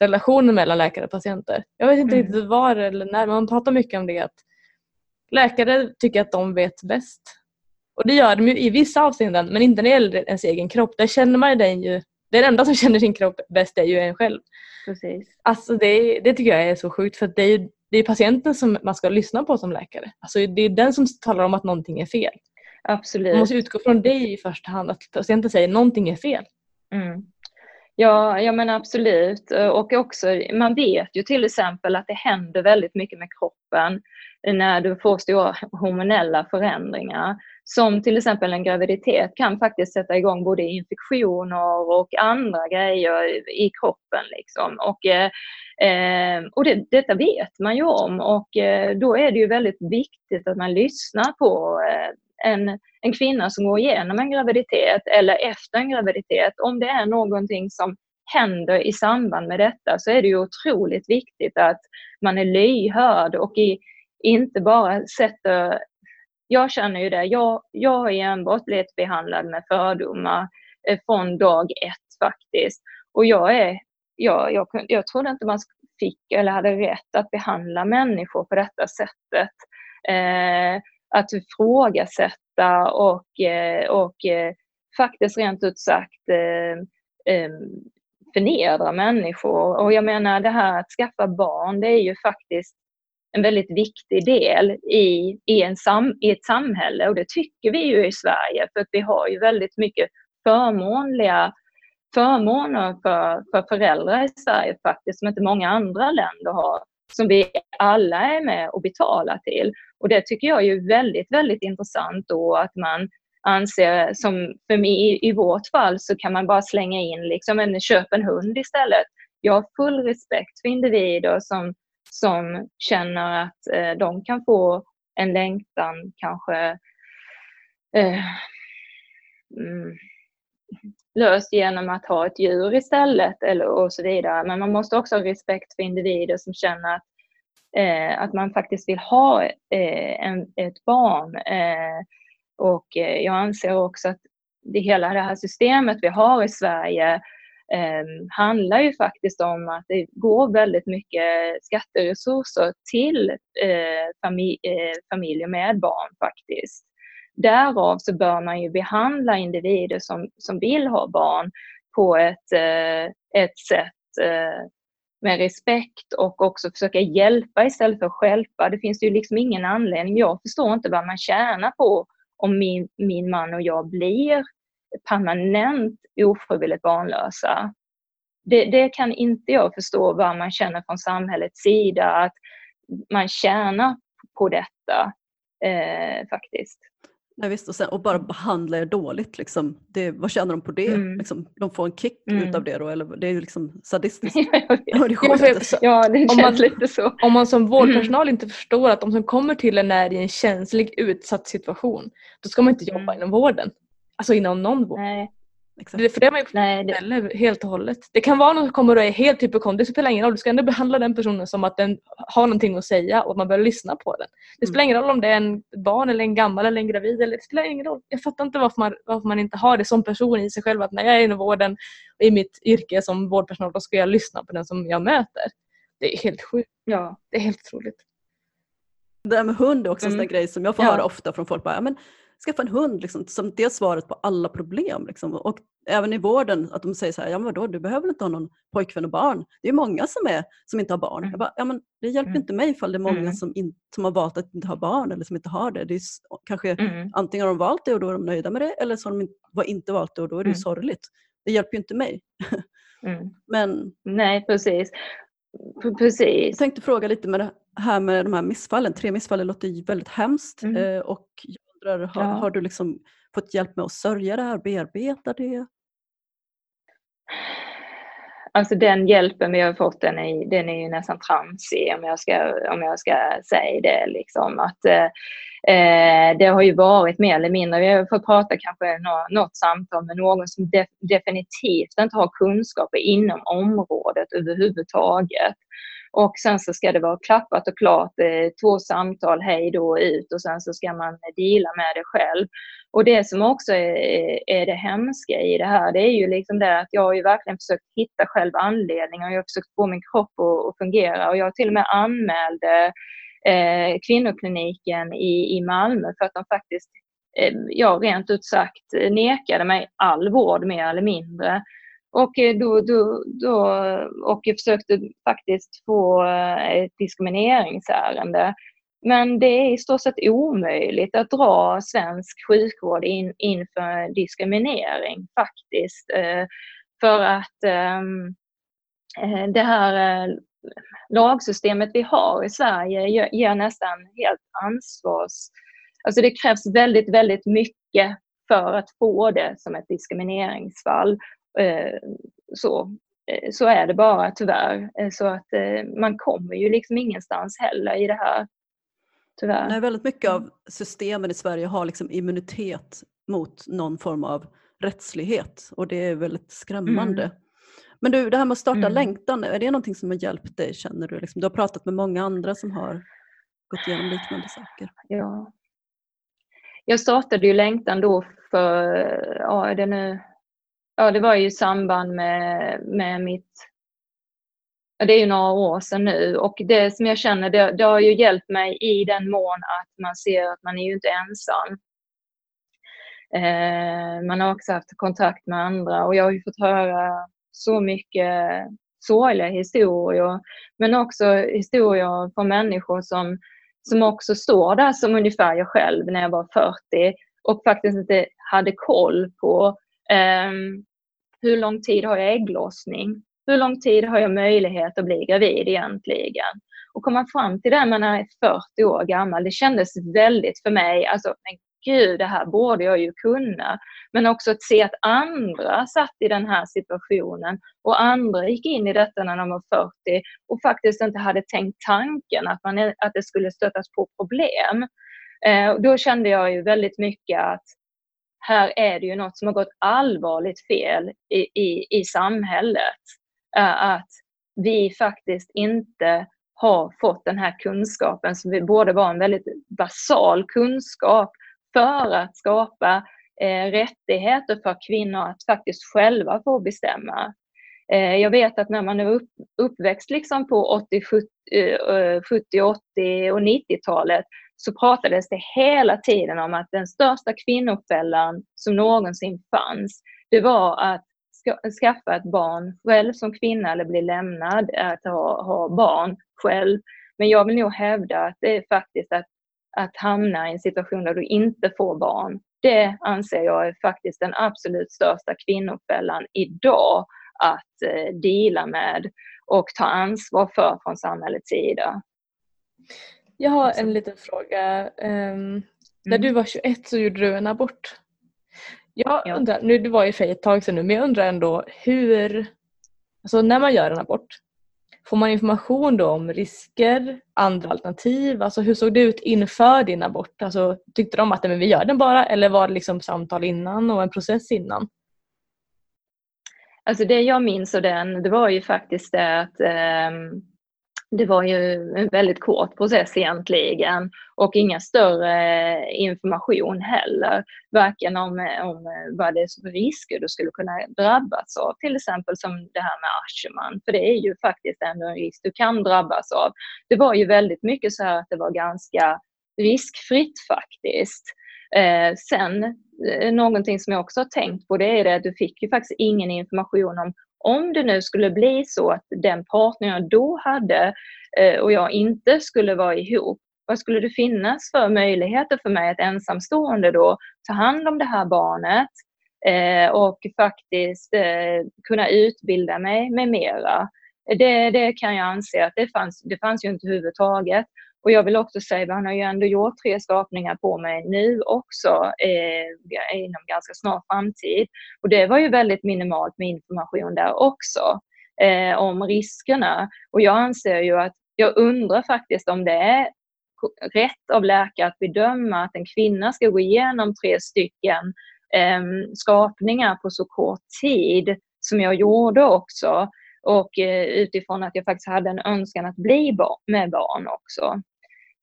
relationen mellan läkare och patienter. Jag vet inte Mm. riktigt var eller när, men man pratar mycket om det. att Läkare tycker att de vet bäst. Och det gör de ju i vissa avseenden, men inte när det gäller ens egen kropp. Där känner man den ju, det enda som känner sin kropp bäst är ju en själv. Precis. Alltså det, det tycker jag är så sjukt för det är ju det är patienten som man ska lyssna på som läkare. Alltså det är den som talar om att någonting är fel. Absolut. Man måste utgå från det i första hand, att patienten säger någonting är fel. Mm. Ja, ja men absolut. Och också, man vet ju till exempel att det händer väldigt mycket med kroppen när du får stora hormonella förändringar. Som till exempel en graviditet kan faktiskt sätta igång både infektioner och andra grejer i kroppen. Liksom. Och, eh, eh, och det, detta vet man ju om och eh, då är det ju väldigt viktigt att man lyssnar på eh, en, en kvinna som går igenom en graviditet eller efter en graviditet. Om det är någonting som händer i samband med detta så är det ju otroligt viktigt att man är lyhörd och i, inte bara sätter jag känner ju det. Jag, jag har enbart blivit behandlad med fördomar eh, från dag ett faktiskt. Och jag är, jag, jag, jag trodde inte man fick eller hade rätt att behandla människor på detta sättet. Eh, att ifrågasätta och, eh, och eh, faktiskt rent ut sagt eh, eh, förnedra människor. Och jag menar det här att skaffa barn, det är ju faktiskt en väldigt viktig del i, i, en sam, i ett samhälle och det tycker vi ju i Sverige för att vi har ju väldigt mycket förmånliga förmåner för, för föräldrar i Sverige faktiskt som inte många andra länder har. som vi alla är med och betalar till. Och det tycker jag är väldigt, väldigt intressant då att man anser, som för mig i vårt fall, så kan man bara slänga in liksom en köp en hund istället. Jag har full respekt för individer som, som känner att eh, de kan få en längtan kanske eh, mm, löst genom att ha ett djur istället eller och så vidare. Men man måste också ha respekt för individer som känner att, eh, att man faktiskt vill ha eh, en, ett barn. Eh, och eh, jag anser också att det, hela det här systemet vi har i Sverige eh, Ehm, handlar ju faktiskt om att det går väldigt mycket skatteresurser till eh, eh familj, familjer med barn faktiskt. Därav så bör man ju behandla individer som, som vill ha barn på ett, eh, ett sätt eh, med respekt och också försöka hjälpa istället för att stjälpa. Det finns ju liksom ingen anledning. Jag förstår inte vad man tjänar på om min, min man och jag blir permanent ofrivilligt barnlösa. Det, det, kan inte jag förstå vad man känner från samhällets sida, att man tjänar på detta eh, faktiskt. Nej, visst, och, sen, och bara behandla er dåligt. Liksom. Det, vad tjänar de på det? Mm. Liksom, de får en kick mm. utav det då? Eller, det är ju liksom sadistiskt. ja, det, ja, det känns om man, lite så. Om man som vårdpersonal mm. inte förstår att de som kommer till en är i en känslig utsatt situation, då ska man inte jobba mm. inom vården. Alltså inom någon vård. Nej. Exakt. Det, för det har man gjort Nej, det... helt och hållet. Det kan vara någon som kommer och är helt hypokondrisk, det spelar ingen roll. Du ska ändå behandla den personen som att den har någonting att säga och att man bör lyssna på den. Det spelar mm. ingen roll om det är en barn eller en gammal eller en gravid. Eller, det spelar ingen roll. Jag fattar inte varför man, varför man inte har det som person i sig själv. Att när jag är inom vården och i mitt yrke som vårdpersonal då ska jag lyssna på den som jag möter. Det är helt sjukt. Ja. Det är helt otroligt. Det där med hund är också mm. en sån grej som jag får ja. höra ofta från folk. Bara, men skaffa en hund liksom, som det är svaret på alla problem. Liksom. Och även i vården, att de säger så här, ja men vadå, du behöver inte ha någon pojkvän och barn. Det är många som, är, som inte har barn. Mm. Jag bara, ja, men det hjälper mm. inte mig ifall det är många mm. som, in, som har valt att inte ha barn eller som inte har det. det är, kanske mm. Antingen har de valt det och då är de nöjda med det eller så har de inte, inte valt det och då är det mm. sorgligt. Det hjälper ju inte mig. Mm. men, Nej, precis. Precis. Jag tänkte fråga lite med det här med de här missfallen. Tre missfall låter ju väldigt hemskt mm. Eh, och undrar, har, ja. har du liksom fått hjälp med att sörja det här, bearbeta det? Alltså den hjälpen vi har fått den är, den är ju nästan tramsig om jag ska, om jag ska säga det. Liksom. Att, eh, eh det har ju varit mer eller mindre, vi har fått prata kanske nå, något samtal med någon som de, definitivt inte har kunskaper inom området överhuvudtaget. Och sen så ska det vara klappat och klart, eh, två samtal hej då ut och sen så ska man deala med det själv. Och det som också är, är det hemska i det här, det är ju liksom det att jag har ju verkligen försökt hitta själv anledningar. Jag har försökt få min kropp att, att fungera och jag till och med anmälde eh, kvinnokliniken i, i Malmö för att de faktiskt eh, ja, rent ut sagt nekade mig all vård mer eller mindre. Och, eh, då, då, då, och jag försökte faktiskt få eh, ett diskrimineringsärende. Men det är i stort sett omöjligt att dra svensk sjukvård in, inför diskriminering faktiskt. Eh, för att ehm, det här lagsystemet vi har i Sverige ger nästan helt ansvars... Alltså det krävs väldigt, väldigt mycket för att få det som ett diskrimineringsfall. Eh, så, eh, så är det bara tyvärr. Eh, så att man kommer ju liksom ingenstans heller i det här. Tyvärr. Nej, väldigt mycket av systemen i Sverige har liksom immunitet mot någon form av rättslighet och det är väldigt skrämmande. Mm. Men du, det här med att starta mm. längtan, är det någonting som har hjälpt dig känner du? Liksom, du har pratat med många andra som har gått igenom liknande saker. Ja. Jag startade ju längtan då för, ja är det nu ja, det var ju i samband med, med mitt Ja, det är ju några år sedan nu och det som jag känner det, det, har ju hjälpt mig i den mån att man ser att man är ju inte ensam. Eh, man har också haft kontakt med andra och jag har ju fått höra så mycket sorgliga historier men också historier från människor som, som också står där som ungefär jag själv när jag var 40 och faktiskt inte hade koll på Um, hur lång tid har jag ägglossning? hur lång tid har jag möjlighet att bli gravid egentligen? Och komma fram till det när man är 40 år gammal, det kändes väldigt för mig, alltså men gud, det här borde jag ju kunna. Men också att se att andra satt i den här situationen och andra gick in i detta när de var 40 och faktiskt inte hade tänkt tanken att, man, att det skulle stötas på problem. Eh, då kände jag ju väldigt mycket att här är det ju något som har gått allvarligt fel i, i, i samhället. Att vi faktiskt inte har fått den här kunskapen som borde vara en väldigt basal kunskap för att skapa eh, rättigheter för kvinnor att faktiskt själva få bestämma. Eh, jag vet att när man är upp, uppväxt liksom på 80, 70, 70, 80 och 90-talet så pratades det hela tiden om att den största kvinnofällan som någonsin fanns, det var att skaffa ett barn själv som kvinna eller bli lämnad, att ha, ha barn själv. Men jag vill nog hävda att det är faktiskt att, att hamna i en situation där du inte får barn. Det anser jag är faktiskt den absolut största kvinnofällan idag att eh, dela med och ta ansvar för från samhällets sida. Jag har en liten fråga. Um, mm. När du var 21 så gjorde du en abort. Jag ja. undrar, nu det var ju för ett tag sedan nu, men jag undrar ändå hur, alltså när man gör en abort, får man information då om risker, andra alternativ? Alltså hur såg det ut inför din abort? Alltså, tyckte de att men vi gör den bara eller var det liksom samtal innan och en process innan? Alltså det jag minns av den, det var ju faktiskt det att eh, det var ju en väldigt kort process egentligen och inga större information heller. Varken om, om vad det är för risker du skulle kunna drabbas av, till exempel som det här med Aschermann. för det är ju faktiskt ändå en risk du kan drabbas av. Det var ju väldigt mycket så här att det var ganska riskfritt faktiskt. Eh, sen eh, någonting som jag också har tänkt på det är det att du fick ju faktiskt ingen information om om det nu skulle bli så att den partner jag då hade eh, och jag inte skulle vara ihop, vad skulle det finnas för möjligheter för mig att ensamstående då ta hand om det här barnet eh, och faktiskt eh, kunna utbilda mig med mera. Det, det kan jag anse att det fanns, det fanns ju inte överhuvudtaget. Och jag vill också säga att han har ju ändå gjort tre skapningar på mig nu också eh, inom ganska snar framtid. Och det var ju väldigt minimalt med information där också eh, om riskerna. Och jag anser ju att jag undrar faktiskt om det är rätt av läkare att bedöma att en kvinna ska gå igenom tre stycken eh, skapningar på så kort tid som jag gjorde också. Och eh, utifrån att jag faktiskt hade en önskan att bli med barn också.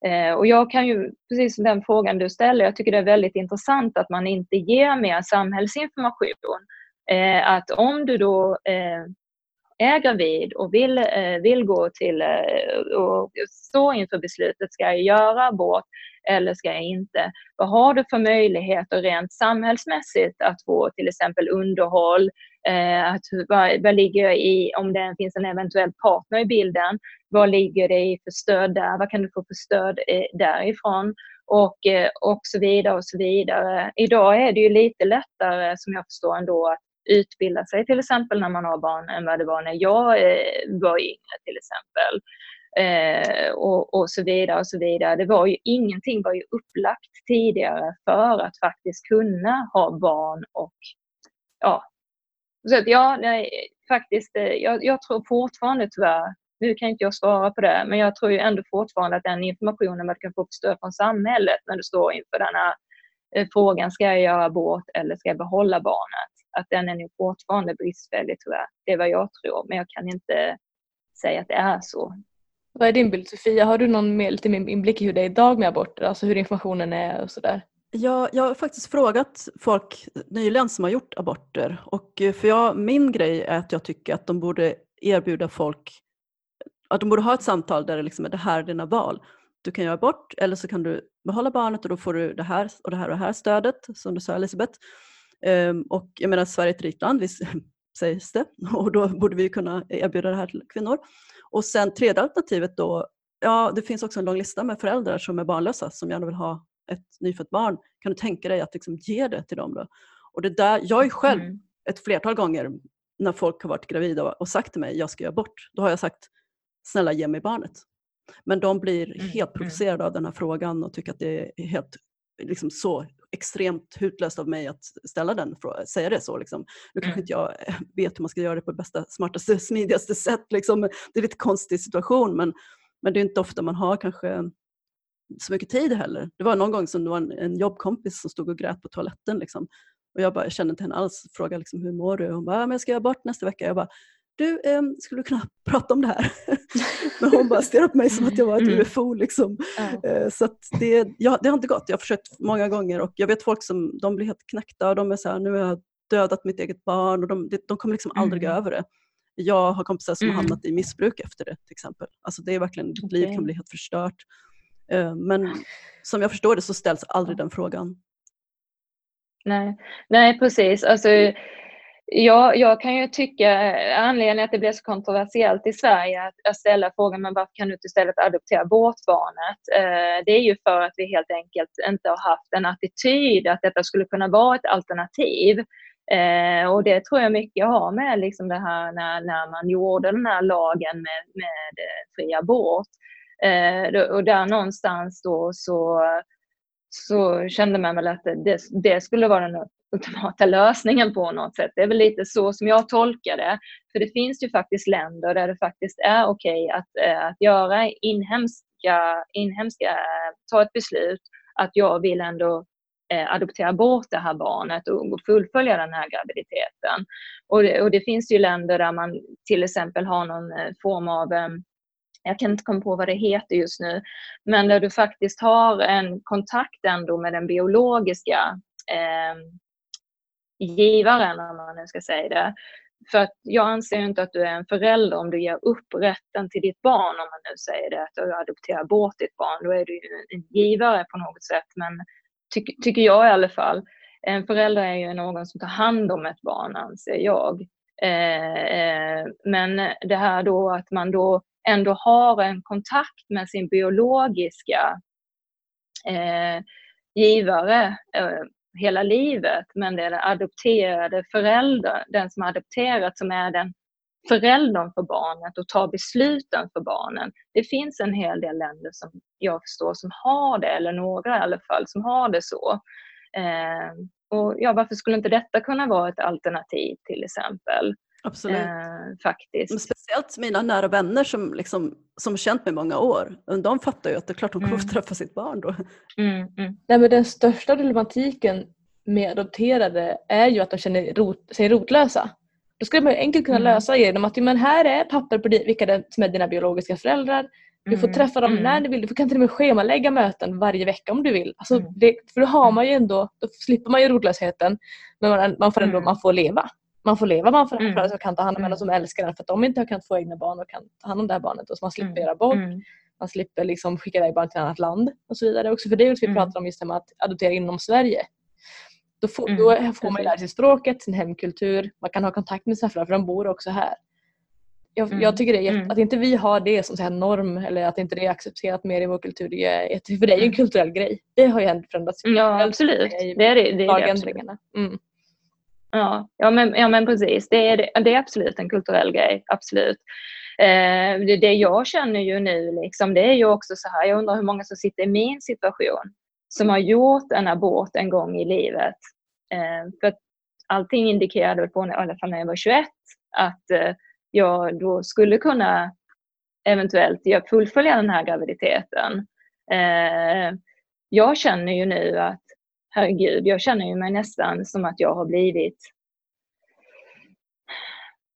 Eh, och jag kan ju, precis som den frågan du ställer, jag tycker det är väldigt intressant att man inte ger mer samhällsinformation. Eh, att om du då är gravid och vill, vill gå till och stå inför beslutet, ska jag göra abort eller ska jag inte? Vad har du för möjligheter rent samhällsmässigt att få till exempel underhåll, Eh, att, vad, vad ligger i, om det finns en eventuell partner i bilden, vad ligger det i för stöd där, vad kan du få för stöd eh, därifrån? Och, eh, och så vidare och så vidare. Idag är det ju lite lättare, som jag förstår ändå, att utbilda sig till exempel när man har barn än vad det var när jag eh, var yngre till exempel. Eh, och, och så vidare och så vidare. Det var ju ingenting var ju upplagt tidigare för att faktiskt kunna ha barn och ja, så att ja, nej, faktiskt, eh, jag, jag tror fortfarande tyvärr, nu kan inte jag svara på det, men jag tror ju ändå fortfarande att den informationen man kan få stöd från samhället när du står inför den här eh, frågan, ska jag göra abort eller ska jag behålla barnet? Att den är nog fortfarande bristfällig tyvärr. Det är vad jag tror, men jag kan inte säga att det är så. Vad är din bild Sofia? Har du någon mer lite mer inblick i hur det är idag med aborter? Alltså hur informationen är och sådär? Jag, jag har faktiskt frågat folk nyligen som har gjort aborter. Och eh, för jag, min grej är att jag tycker att de borde erbjuda folk, att de borde ha ett samtal där det liksom är det här är dina val. Du kan göra abort eller så kan du behålla barnet och då får du det här och det här och det här stödet som du sa Elisabeth. Ehm, och jag menar Sverige är ett rikt land, visst, sägs det, och då borde vi kunna erbjuda det här till kvinnor. Och sen tredje alternativet då, ja det finns också en lång lista med föräldrar som är barnlösa som gärna vill ha ett nyfött barn, kan du tänka dig att liksom ge det till dem? Då? Och det där, jag ju själv mm. ett flertal gånger när folk har varit gravida och sagt till mig jag ska göra abort, då har jag sagt snälla ge mig barnet. Men de blir mm. helt mm. provocerade av den här frågan och tycker att det är helt liksom så extremt hutlöst av mig att ställa den säga det så. Liksom. Nu kanske mm. inte jag vet hur man ska göra det på bästa, smartaste, smidigaste sätt. Liksom. Det är en lite konstig situation men, men det är inte ofta man har kanske så mycket tid heller. Det var någon gång som det var en, en jobbkompis som stod och grät på toaletten. Liksom. Och jag, bara, jag kände inte henne alls, frågade liksom, hur mår du? Hon bara, men jag ska göra bort nästa vecka. Jag bara, du, eh, skulle du kunna prata om det här? Men hon bara stirrade på mig som att jag var ett mm. UFO. Liksom. Mm. Så det, ja, det har inte gått. Jag har försökt många gånger och jag vet folk som de blir helt knäckta och de är så här, nu har jag dödat mitt eget barn och de, de kommer liksom aldrig mm. över det. Jag har kompisar som mm. har hamnat i missbruk efter det till exempel. Alltså det är verkligen, ditt okay. liv kan bli helt förstört. Eh, men som jag förstår det så ställs aldrig den frågan. Nej, Nej precis. Alltså, Ja, jag kan ju tycka anledningen att det blev så kontroversiellt i Sverige att, att ställa frågan men varför kan du inte istället adoptera bort barnet? Eh, det är ju för att vi helt enkelt inte har haft en attityd att detta skulle kunna vara ett alternativ. Eh, och det tror jag mycket har med liksom det här när, när man gjorde den här lagen med, med fri abort. Eh, och där någonstans då så, så kände man väl att det, det skulle vara den ultimata lösningen på något sätt. Det är väl lite så som jag tolkar det. För det finns ju faktiskt länder där det faktiskt är okej okay att, eh, att göra inhemska, inhemska, ta ett beslut att jag vill ändå eh, adoptera bort det här barnet och fullfölja den här graviditeten. Och det, och det finns ju länder där man till exempel har någon form av ehm, jag kan inte komma på vad det heter just nu, men där du faktiskt har en kontakt ändå med den biologiska eh, givaren, om man nu ska säga det. För att jag anser inte att du är en förälder om du ger upp rätten till ditt barn, om man nu säger det, att du adopterar bort ditt barn. Då är du ju en givare på något sätt, men ty tycker jag i alla fall. En förälder är ju någon som tar hand om ett barn, anser jag. Eh, eh, men det här då att man då ändå har en kontakt med sin biologiska eh, givare eh, hela livet, men det är den adopterade föräldern, den som har adopterat, som är den föräldern för barnet och tar besluten för barnen. Det finns en hel del länder som jag förstår som har det, eller några i alla fall, som har det så. Eh, och ja, varför skulle inte detta kunna vara ett alternativ till exempel? Absolut. Eh, faktiskt. Men speciellt mina nära vänner som, liksom, som känt mig många år, de fattar ju att det är klart hon kommer mm. träffa sitt barn då. Mm, mm. Nej, men den största problematiken med adopterade är ju att de känner rot, sig rotlösa. Då skulle man enkelt kunna mm. lösa genom att men här är papper på vilka det, som är dina biologiska föräldrar. Du får mm. träffa dem mm. när du vill. Du kan till och med schemalägga möten varje vecka om du vill. Alltså mm. det, för då har man ju ändå, då slipper man ju rotlösheten. Men man, man får ändå man får leva man får leva med föräldrar mm. som kan ta hand om en och som älskar en för att de inte har kunnat få egna barn och kan ta hand om det här barnet och så man slipper mm. göra bort. Mm. Man slipper liksom skicka iväg barn till ett annat land och så vidare. Också för det är vi mm. pratar om just det med att adoptera inom Sverige. Då får, mm. då får man lära sig språket, sin hemkultur, man kan ha kontakt med sina föräldrar för de bor också här. Jag, mm. jag tycker det är jätte, att inte vi har det som så norm eller att inte det är accepterat mer i vår kultur, det är, för det är ju en kulturell grej. Det har ju förändrats. Ja absolut, det är det. det, är det absolut. Ja, ja, men, ja men precis. Det är, det är absolut en kulturell grej. Absolut. Eh, det, det jag känner ju nu, liksom, det är ju också så här, jag undrar hur många som sitter i min situation som har gjort en abort en gång i livet. Eh, för att allting indikerade på, i alla fall när jag var 21, att eh, jag då skulle kunna eventuellt fullfölja den här graviditeten. Eh, jag känner ju nu att herregud, jag känner ju mig nästan som att jag har blivit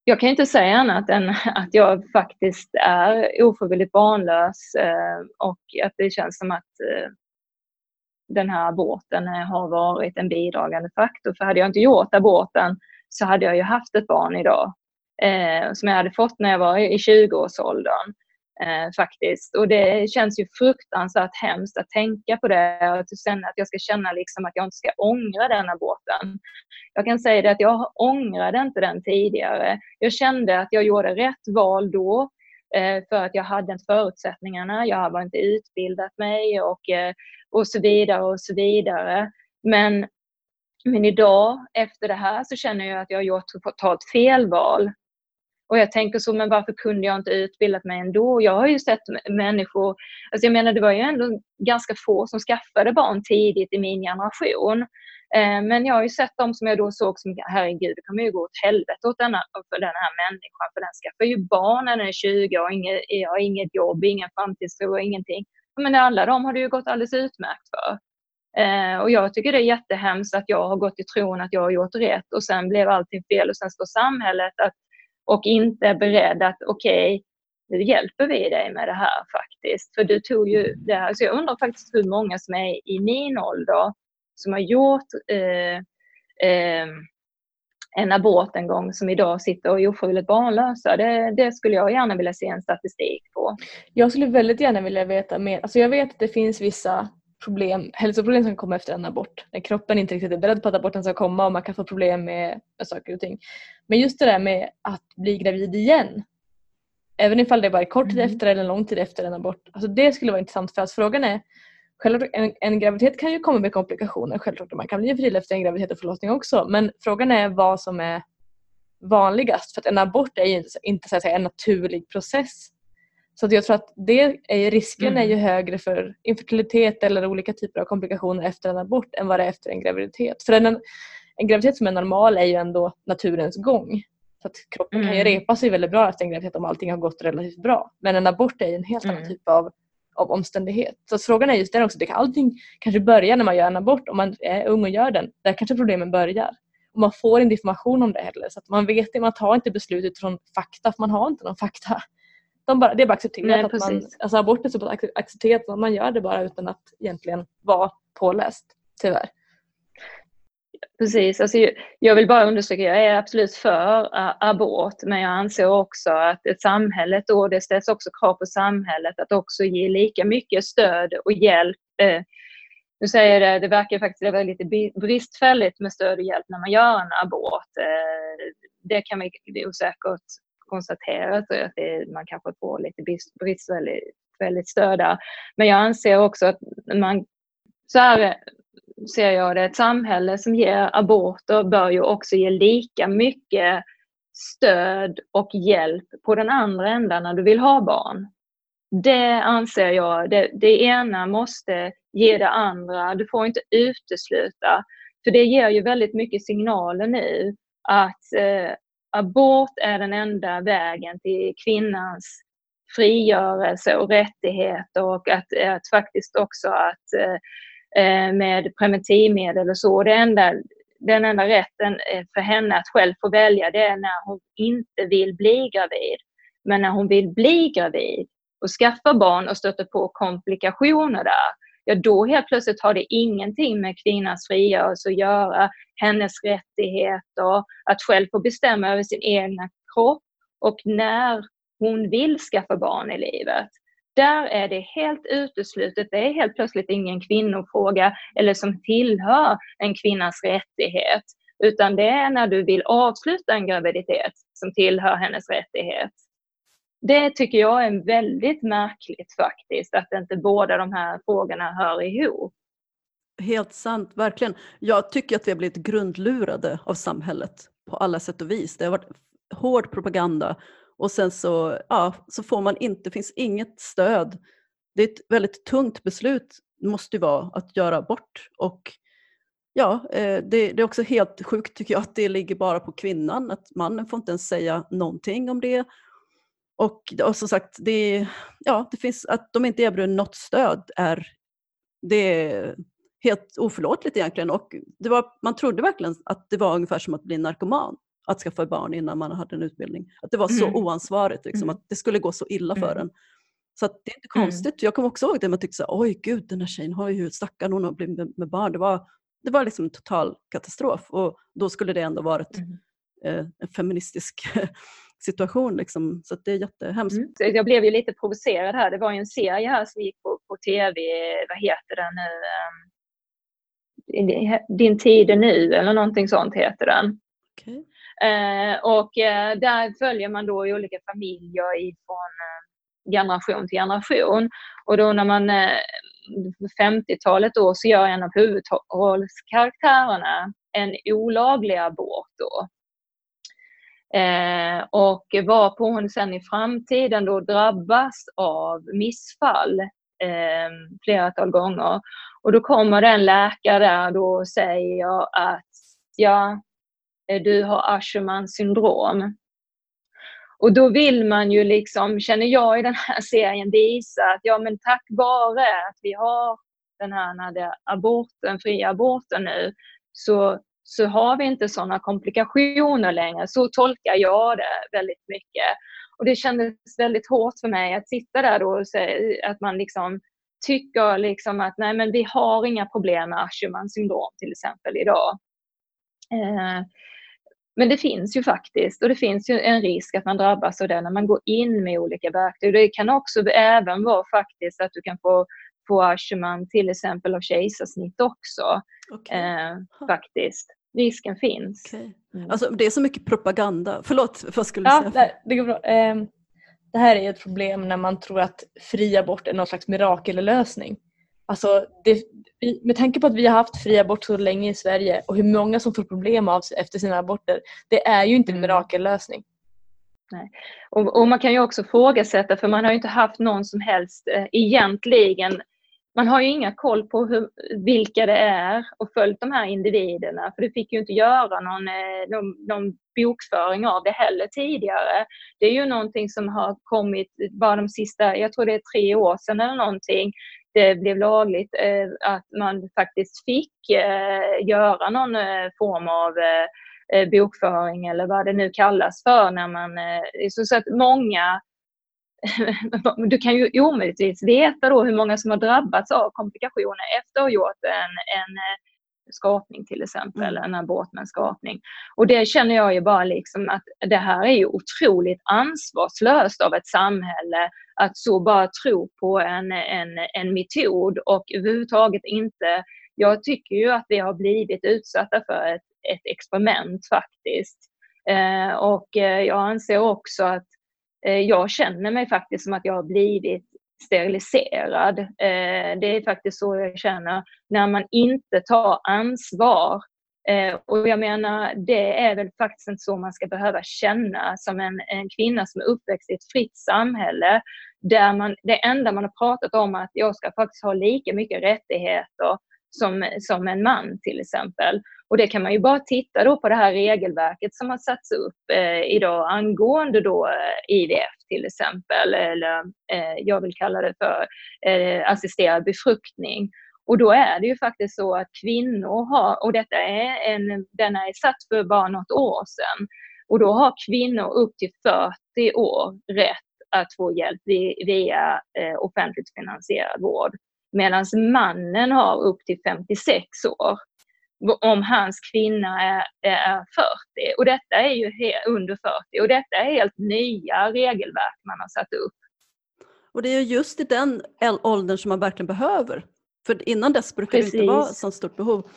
jag kan inte säga annat än att jag faktiskt är ofrivilligt barnlös eh, och att det känns som att eh, den här aborten eh, har varit en bidragande faktor. För hade jag inte gjort aborten så hade jag ju haft ett barn idag som jag hade fått när jag var i 20-årsåldern eh, faktiskt. Och det känns ju fruktansvärt hemskt att tänka på det och att, sen, att jag ska känna liksom att jag inte ska ångra den aborten. Jag kan säga det att jag ångrade inte den tidigare. Jag kände att jag gjorde rätt val då eh, för att jag hade inte förutsättningarna, jag hade inte utbildat mig och, eh, och så vidare och så vidare. Men Men idag, efter det här, så känner jag att jag har gjort totalt fel val. Och jag tänker så, men varför kunde jag inte utbildat mig ändå? Jag har ju sett människor, alltså jag menar det var ju ändå ganska få som skaffade barn tidigt i min generation. Eh, men jag har ju sett dem som jag då såg som, herregud, det kommer ju gå åt helvete åt denna, för den här människan, för den skaffar ju barn när den är 20 och inget, har inget jobb, ingen framtidstro och ingenting. Men alla de har det ju gått alldeles utmärkt för. Eh, och jag tycker det är jättehemskt att jag har gått i tron att jag har gjort rätt och sen blev allting fel och sen står samhället att, och inte är beredd att okej, okay, nu hjälper vi dig med det här faktiskt. För du tog ju det här. Så jag undrar faktiskt hur många som är i min ålder som har gjort eh, eh, en abort en gång som idag sitter och är ofrivilligt barnlösa. Det, det, skulle jag gärna vilja se en statistik på. Jag skulle väldigt gärna vilja veta mer. Alltså jag vet att det finns vissa problem, hälsoproblem som kommer efter en abort. När kroppen inte riktigt är beredd på att aborten ska komma och man kan få problem med, med saker och ting. Men just det där med att bli gravid igen. Även ifall det bara är kort tid mm. efter eller lång tid efter en abort. Alltså det skulle vara intressant för att frågan är Självklart, en, en, graviditet kan ju komma med komplikationer. Självklart man kan bli fri efter en graviditet och förlossning också. Men frågan är vad som är vanligast. För att en abort är ju inte, inte så att säga, en naturlig process. Så jag tror att det är, risken mm. är ju högre för infertilitet eller olika typer av komplikationer efter en abort än vad det är efter en graviditet. För en, en graviditet som är normal är ju ändå naturens gång. Så att kroppen mm. kan ju mm. repa sig väldigt bra efter en graviditet om allting har gått relativt bra. Men en abort är ju en helt mm. annan typ av av omständighet. Så frågan är just den också, det kan, allting kanske börjar när man gör en abort, om man är ung och gör den. Där kanske problemen börjar. Och man får inte information om det heller. Så att man vet det, man tar inte beslut utifrån fakta, för man har inte någon fakta. De bara, det är bara accepterat Nej, att man, alltså abort är så pass accepterat att man gör det bara utan att egentligen vara påläst, tyvärr. Precis, alltså, jag vill bara understryka, jag är absolut för abort, men jag anser också att ett samhälle, och det ställs också krav på samhället att också ge lika mycket stöd och hjälp. Eh, nu säger jag det, det verkar faktiskt vara lite bristfälligt med stöd och hjälp när man gör en abort. Eh, det kan vi osäkert konstatera, att det, man kanske får lite bristfälligt stöd där. Men jag anser också att man så här, ser jag det, ett samhälle som ger aborter bör ju också ge lika mycket stöd och hjälp på den andra änden när du vill ha barn. Det anser jag, det, det ena måste ge det andra. Du får inte utesluta. För det ger ju väldigt mycket signaler nu att eh, abort är den enda vägen till kvinnans frigörelse och rättigheter och att, att faktiskt också att eh, eh med preventivmedel och så. Det enda, den enda rätten eh, för henne att själv få välja det är när hon inte vill bli gravid. Men när hon vill bli gravid och skaffa barn och stöter på komplikationer där, ja då helt plötsligt har det ingenting med kvinnans frigörelse att göra, hennes rättigheter, att själv få bestämma över sin egna kropp och när hon vill skaffa barn i livet. Där är det helt uteslutet. Det är helt plötsligt ingen kvinnofråga eller som tillhör en kvinnas rättighet. Utan det är när du vill avsluta en graviditet som tillhör hennes rättighet. Det tycker jag är väldigt märkligt faktiskt, att inte båda de här frågorna hör ihop. Helt sant, verkligen. Jag tycker att vi har blivit grundlurade av samhället på alla sätt och vis. Det har varit hård propaganda och sen så, ja, så får man inte, det finns inget stöd. Det är ett väldigt tungt beslut, måste ju vara, att göra abort. Och ja, eh, det, det, är också helt sjukt tycker jag att det ligger bara på kvinnan, att mannen får inte ens säga någonting om det. Och, och som sagt, det, ja, det finns, att de inte erbjuder något stöd är, det är helt oförlåtligt egentligen. Och var, man trodde verkligen att det var ungefär som att bli narkoman att skaffa barn innan man hade en utbildning. Att det var så mm. oansvarigt, liksom, mm. att det skulle gå så illa för mm. en. Så det är inte mm. konstigt. Jag kommer också ihåg det, man tyckte så här, oj gud den här tjejen har ju, stackarn hon har blivit med, med, barn. Det var, det var liksom en total katastrof och då skulle det ändå varit mm. eh, en feministisk situation. Liksom. Så det är jättehemskt. Mm. Jag blev ju lite provocerad här. Det var ju en serie här som gick på, på tv, vad heter den nu? Um, Din tid är nu eller någonting sånt heter den. Okay. Eh, och eh, där följer man då i olika familjer ifrån eh, generation till generation. Och då när man 50-talet då så gör en av huvudrollskaraktärerna en olaglig abort då. Eh, och varpå hon sen i framtiden då drabbas av missfall eh, flera gånger. Och då kommer en läkare där då och säger att ja, eh, du har Ashermans syndrom. Och då vill man ju liksom, känner jag i den här serien, visa att ja men tack vare att vi har den här aborten, fria aborten nu, så, så har vi inte sådana komplikationer längre. Så tolkar jag det väldigt mycket. Och det kändes väldigt hårt för mig att sitta där då och säga att man liksom tycker liksom att nej men vi har inga problem med Ashermans syndrom till exempel idag. Eh, men det finns ju faktiskt och det finns ju en risk att man drabbas av det när man går in med olika verktyg. Det kan också även vara faktiskt att du kan få, få Asherman till exempel av kejsarsnitt också. Okay. Eh, faktiskt. Risken finns. Okay. Mm. Alltså, det är så mycket propaganda. Förlåt, vad skulle du ja, säga? Det, det går bra. Eh, det här är ett problem när man tror att fri abort är någon slags mirakellösning. Alltså, det, med tanke på att vi har haft fri abort så länge i Sverige och hur många som får problem av sig efter sina aborter. Det är ju inte en mm. mirakellösning. Nej. Och, och, man kan ju också frågasätta, för man har ju inte haft någon som helst eh, egentligen man har ju inga koll på hur, vilka det är och följt de här individerna. För du fick ju inte göra någon, eh, någon, någon bokföring av det heller tidigare. Det är ju någonting som har kommit bara de sista, jag tror det är tre år sedan eller någonting, det blev lagligt eh, att man faktiskt fick eh, göra någon form av bokföring eller vad det nu kallas för när man, så att många du kan ju omöjligtvis veta då hur många som har drabbats av komplikationer efter att ha gjort en, en skapning till exempel, mm. en abort med en skapning. Och det känner jag ju bara liksom att det här är ju otroligt ansvarslöst av ett samhälle att så bara tro på en, en, en metod och överhuvudtaget inte jag tycker ju att vi har blivit utsatta för ett, ett experiment faktiskt. Eh, och eh, jag anser också att eh, Eh, jag känner mig faktiskt som att jag har blivit steriliserad. Eh, det är faktiskt så jag känner när man inte tar ansvar. Eh, och jag menar, det är väl faktiskt inte så man ska behöva känna som en, en kvinna som är uppväxt i ett fritt samhälle där man, det enda man har pratat om är att jag ska faktiskt ha lika mycket rättigheter som, som en man till exempel. Och det kan man ju bara titta då på det här regelverket som har satts upp eh, idag angående då eh, IVF till exempel, eller eh, jag vill kalla det för eh, assisterad befruktning. Och då är det ju faktiskt så att kvinnor har, och detta är en, den är satt för bara något år sedan, och då har kvinnor upp till 40 år rätt att få hjälp via eh, offentligt finansierad vård. Medan mannen har upp till 56 år om hans kvinna är, är 40. Och detta är ju under 40 och detta är helt nya regelverk man har satt upp. Och det är just i den åldern som man verkligen behöver. För innan dess brukar Precis. det inte vara så stort behov.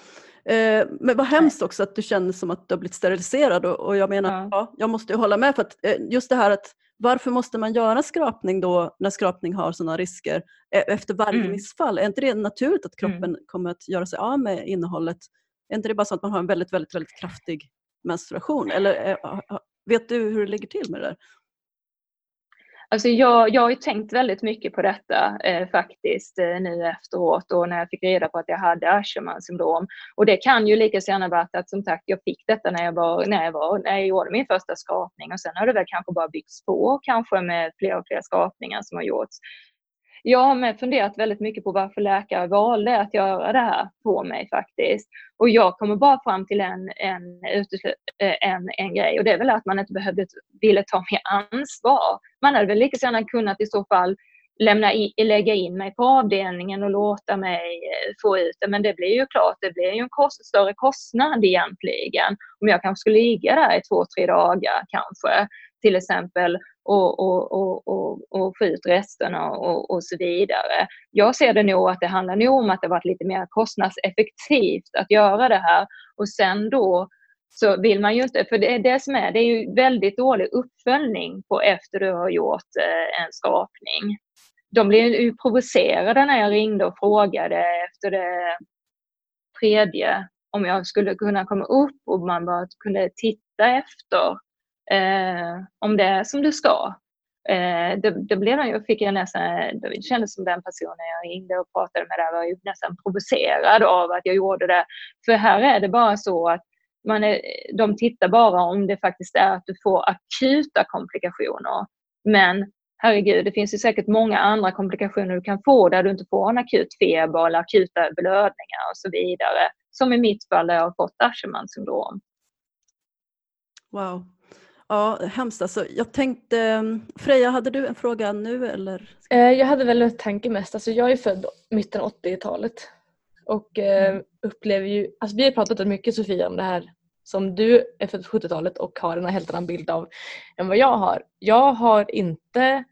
Eh, men vad hemskt också att du känner som att du har blivit steriliserad och jag menar, ja. ja jag måste ju hålla med för att eh, just det här att varför måste man göra skrapning då när skrapning har sådana risker e-, efter varje mm. missfall? Är inte det naturligt att kroppen mm. kommer att göra sig av med innehållet? Är inte det bara så att man har en väldigt, väldigt, väldigt kraftig menstruation? Eller eh, vet du hur det ligger till med det där? Alltså jag, jag har ju tänkt väldigt mycket på detta eh, faktiskt eh, nu efteråt och när jag fick reda på att jag hade Ashermans syndrom. Och det kan ju lika gärna varit att som sagt jag fick detta när jag, var, när, jag var, när jag gjorde min första skapning och sen har det väl kanske bara byggts på kanske med fler och fler skapningar som har gjorts. Jag har med funderat väldigt mycket på varför läkare valde att göra det här på mig faktiskt. Och jag kommer bara fram till en, en, eh, en, en grej och det är väl att man inte behövde, ville ta mer ansvar. Man hade väl lika gärna kunnat i så fall lämna i, lägga in mig på avdelningen och låta mig eh, få ut det. Men det blir ju klart, det blir ju en kost, större kostnad egentligen. Om jag kanske skulle ligga där i två, tre dagar kanske till exempel och, och, och, och, och få ut resterna och, och så vidare. Jag ser det nog att det handlar nog om att det varit lite mer kostnadseffektivt att göra det här och sen då så vill man ju inte, för det är det som är, det är ju väldigt dålig uppföljning på efter du har gjort eh, en skapning. De blev ju provocerade när jag ringde och frågade efter det tredje om jag skulle kunna komma upp och man bara kunde titta efter Eh, om det är som du ska. Eh, det, det blev jag, fick jag nästan, det kändes som den personen jag ringde och pratade med där var ju nästan provocerad av att jag gjorde det. För här är det bara så att man är, de tittar bara om det faktiskt är att du får akuta komplikationer. Men herregud, det finns ju säkert många andra komplikationer du kan få där du inte får en akut feber eller akuta blödningar och så vidare. Som i mitt fall där jag har fått Aschermans syndrom. Wow. Ja, hemskt alltså. Jag tänkte, Freja, hade du en fråga nu eller? Eh, jag hade väl en tanke mest. Alltså jag är född mitten 80-talet och eh, mm. upplever ju, alltså vi har pratat mycket Sofia om det här som du är född på 70-talet och har en helt annan bild av än vad jag har. Jag har inte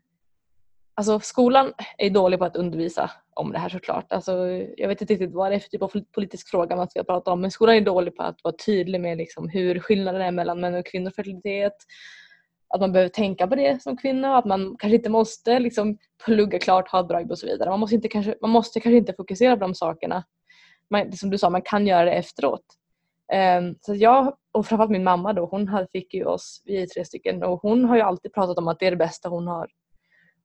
Alltså skolan är dålig på att undervisa om det här såklart. Alltså, jag vet inte riktigt vad det är för typ av politisk fråga man ska prata om men skolan är dålig på att vara tydlig med liksom hur skillnaden är mellan män och kvinnor fertilitet. Att man behöver tänka på det som kvinna, att man kanske inte måste liksom plugga klart, ha drag och så vidare. Man måste, inte, kanske, man måste kanske inte fokusera på de sakerna. Man, som du sa, man kan göra det efteråt. Um, så jag och framförallt min mamma då, hon fick ju oss, vi är tre stycken och hon har ju alltid pratat om att det är det bästa hon har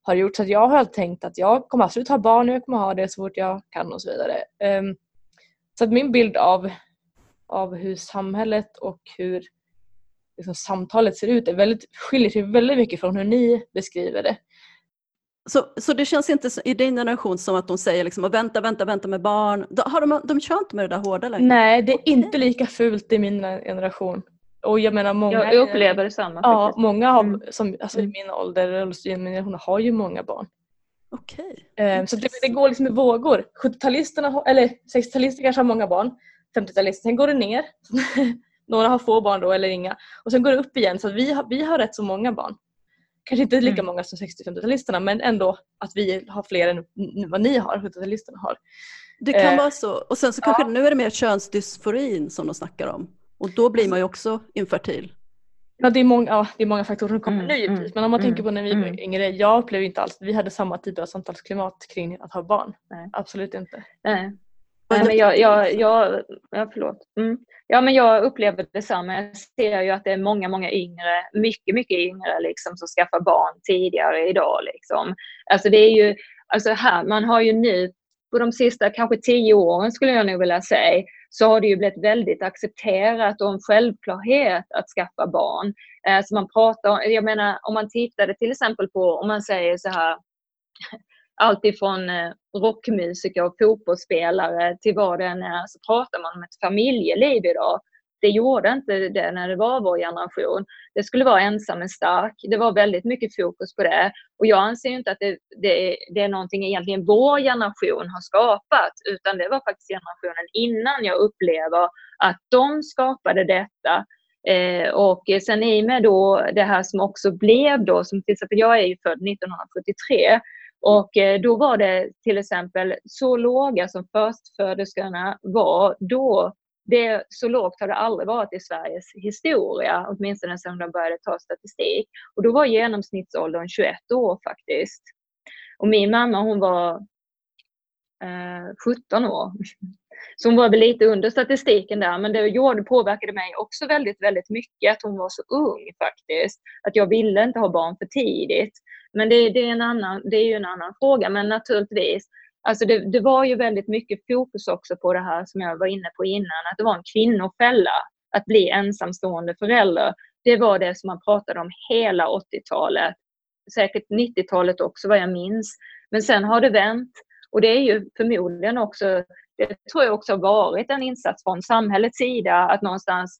har gjort. Så jag har tänkt att jag kommer absolut ha barn och jag kommer ha det så fort jag kan och så vidare. Um, så att min bild av, av hur samhället och hur liksom, samtalet ser ut är väldigt, skiljer sig väldigt mycket från hur ni beskriver det. Så, så det känns inte i din generation som att de säger liksom, vänta, vänta, vänta med barn. De, har de, de kör inte med det där hårda längre? Nej, det är okay. inte lika fult i min generation. Och jag menar många... Jag upplever detsamma. Ja, faktiskt. många har, mm. som, alltså, i mm. min ålder eller har ju många barn. Okej. Okay. Um, så det, det, går liksom i vågor. 70-talisterna, eller 60-talister kanske har många barn. 50-talister, sen går det ner. Några har få barn då eller inga. Och sen går det upp igen så vi har, vi har rätt så många barn. Kanske inte lika mm. många som 60-50-talisterna men ändå att vi har fler än vad ni har, 70-talisterna har. Det kan eh, vara så. Och sen så kanske ja. nu är det mer könsdysforin som de snackar om. Och då blir man ju också infertil. Ja det är många, ja, det är många faktorer som kommer mm, nu givetvis. Mm, men om man mm, tänker på när vi var mm. yngre, jag upplevde inte alls vi hade samma typ av samtalsklimat kring att ha barn. Nej. Absolut inte. Nej. Nej, men jag, jag, jag, ja, förlåt. Mm. Ja, men jag upplever detsamma. Jag ser ju att det är många, många yngre, mycket, mycket yngre liksom, som skaffar barn tidigare idag. Liksom. Alltså det är ju, alltså här, man har ju nu på de sista kanske tio åren skulle jag nog vilja säga, så har det ju blivit väldigt accepterat och en självklarhet att skaffa barn. Eh, så man pratar, jag menar om man tittade till exempel på, om man säger så här, alltifrån eh, rockmusiker och fotbollsspelare till vad det än är, så pratar man om ett familjeliv idag. Det gjorde inte det när det var vår generation. Det skulle vara ensam men stark. Det var väldigt mycket fokus på det. Och jag anser inte att det, det, det är någonting egentligen vår generation har skapat, utan det var faktiskt generationen innan jag upplever att de skapade detta. Eh, och sen i och med då det här som också blev då, som till exempel jag är ju född 1973, och eh, då var det till exempel så låga som förstföderskorna var då det, så lågt har det aldrig varit i Sveriges historia, åtminstone sedan de började ta statistik. Och då var genomsnittsåldern 21 år faktiskt. Och min mamma hon var eh, 17 år. Så hon var väl lite under statistiken där, men det gjorde, påverkade mig också väldigt, väldigt mycket att hon var så ung faktiskt. Att jag ville inte ha barn för tidigt. Men det, det är, en annan, det är ju en annan fråga, men naturligtvis Alltså det, det, var ju väldigt mycket fokus också på det här som jag var inne på innan, att det var en kvinnofälla att bli ensamstående förälder. Det var det som man pratade om hela 80-talet, säkert 90-talet också vad jag minns. Men sen har det vänt och det är ju förmodligen också, det tror jag också har varit en insats från samhällets sida att någonstans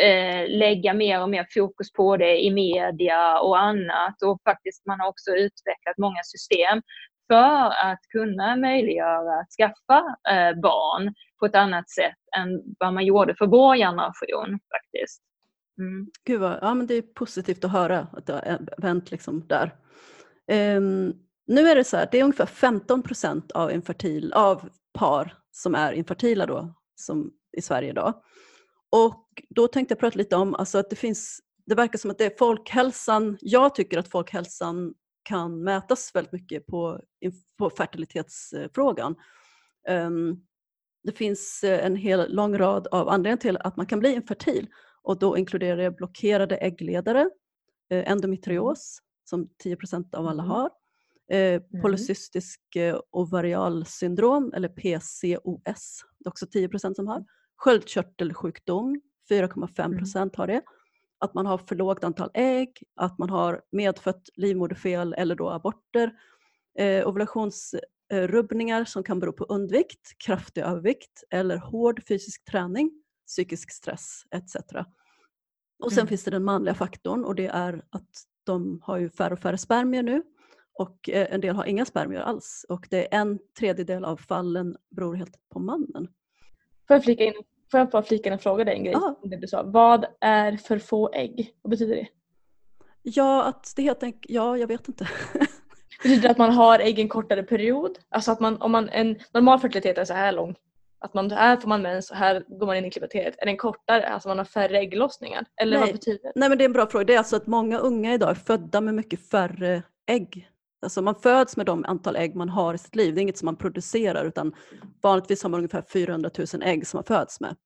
eh, lägga mer och mer fokus på det i media och annat. Och faktiskt man har också utvecklat många system för att kunna möjliggöra att skaffa eh, barn på ett annat sätt än vad man gjorde för vår generation faktiskt. Mm. Gud vad, ja, men det är positivt att höra att det har e-, vänt liksom där. Um, nu är det så här, det är ungefär 15 procent av, infertil, av par som är infertila då, som i Sverige idag. Och då tänkte jag prata lite om alltså att det finns, det verkar som att det är folkhälsan, jag tycker att folkhälsan kan mätas väldigt mycket på, på fertilitetsfrågan. Um, det finns eh, en hel lång rad av anledningar till att man kan bli infertil och då inkluderar det blockerade äggledare, eh, endometrios som 10% av alla Mm. har, eh, polycystisk eh, ovarialsyndrom eller PCOS, det är också 10% som har, sköldkörtelsjukdom, 4,5% har det, att man har för lågt antal ägg, att man har medfött livmoderfel eller då aborter, eh, ovulationsrubbningar som kan bero på undvikt, kraftig övervikt eller hård fysisk träning, psykisk stress etc. Och sen Mm. finns det den manliga faktorn och det är att de har ju färre och färre spermier nu och eh, en del har inga spermier alls och det är en tredjedel av fallen beror helt på mannen. Får jag, flika in, får jag bara flika in och fråga dig en grej? Om Det du sa. Vad är för få ägg? Vad betyder det? Ja, att det helt enkelt, ja jag vet inte. Betyder det att man har ägg en kortare period? Alltså att man, om man, en normal fertilitet är så här lång. Att man, här får man mens och här går man in i klimakteriet. Är den kortare? Alltså man har färre ägglossningar? Eller Nej. vad betyder det? Nej men det är en bra fråga. Det är alltså att många unga idag är födda med mycket färre ägg. Alltså man föds med de antal ägg man har i sitt liv. Det är inget som man producerar utan vanligtvis har man ungefär 400 000 ägg som man föds med.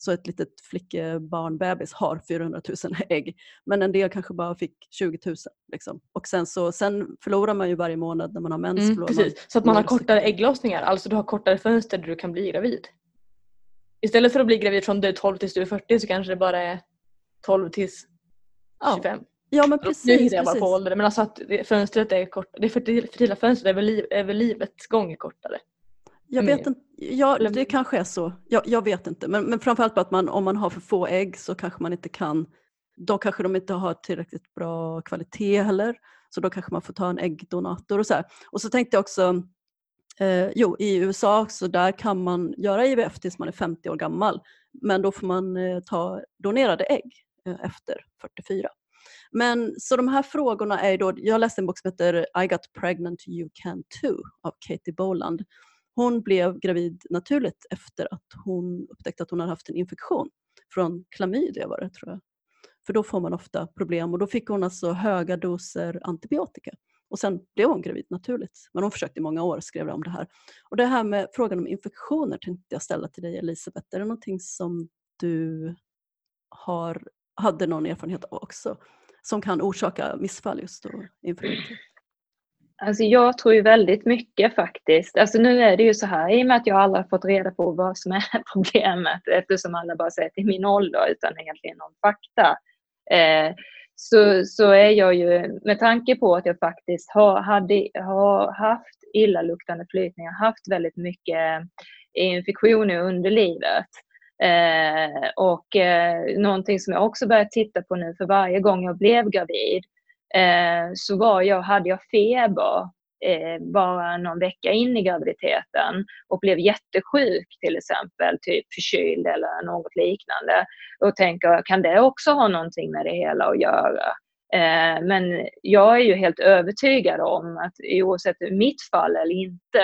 Så ett litet flickebarn, bebis, har 400 000 ägg. Men en del kanske bara fick 20 000. Liksom. Och sen, så, sen förlorar man ju varje månad när man har mens. Mm, precis. Så att man har kortare ägglossningar. Alltså du har kortare fönster där du kan bli gravid. Istället för att bli gravid från du är 12 tills du är 40 så kanske det bara är 12 tills Ja. 25. Ja men nu precis. hittar jag bara precis. på ålder men alltså att fönstret är kort, det fertil- fertila fönstret över, liv, över livets gång är kortare. Jag vet inte, ja, det kanske är så. Jag, jag vet inte. Men, men framförallt på att man, om man har för få ägg så kanske man inte kan, då kanske de inte har tillräckligt bra kvalitet heller. Så då kanske man får ta en äggdonator och så här. Och så tänkte jag också, eh, jo i USA så där kan man göra IVF tills man är 50 år gammal. Men då får man eh, ta donerade ägg eh, efter 44. Men så de här frågorna är ju då, jag läste en bok som heter I got pregnant you can too av Katie Boland. Hon blev gravid naturligt efter att hon upptäckte att hon hade haft en infektion från klamydia var det tror jag. För då får man ofta problem och då fick hon alltså höga doser antibiotika. Och sen blev hon gravid naturligt. Men hon försökte i många år, skrev om det här. Och det här med frågan om infektioner tänkte jag ställa till dig Elisabeth. Är det någonting som du har, hade någon erfarenhet av också? Som kan orsaka missfall just då inför? Alltså jag tror ju väldigt mycket faktiskt. Alltså nu är det ju så här, i och med att jag aldrig har fått reda på vad som är problemet eftersom alla bara säger till min ålder utan egentligen någon fakta. Eh, så, så är jag ju, med tanke på att jag faktiskt har, hade, har haft illaluktande flytningar, haft väldigt mycket infektioner under livet. Eh, och eh, någonting som jag också börjat titta på nu för varje gång jag blev gravid eh, så var jag, hade jag feber eh, bara någon vecka in i graviditeten och blev jättesjuk till exempel, typ förkyld eller något liknande. Och tänker, kan det också ha någonting med det hela att göra? Eh, men jag är ju helt övertygad om att oavsett mitt fall eller inte,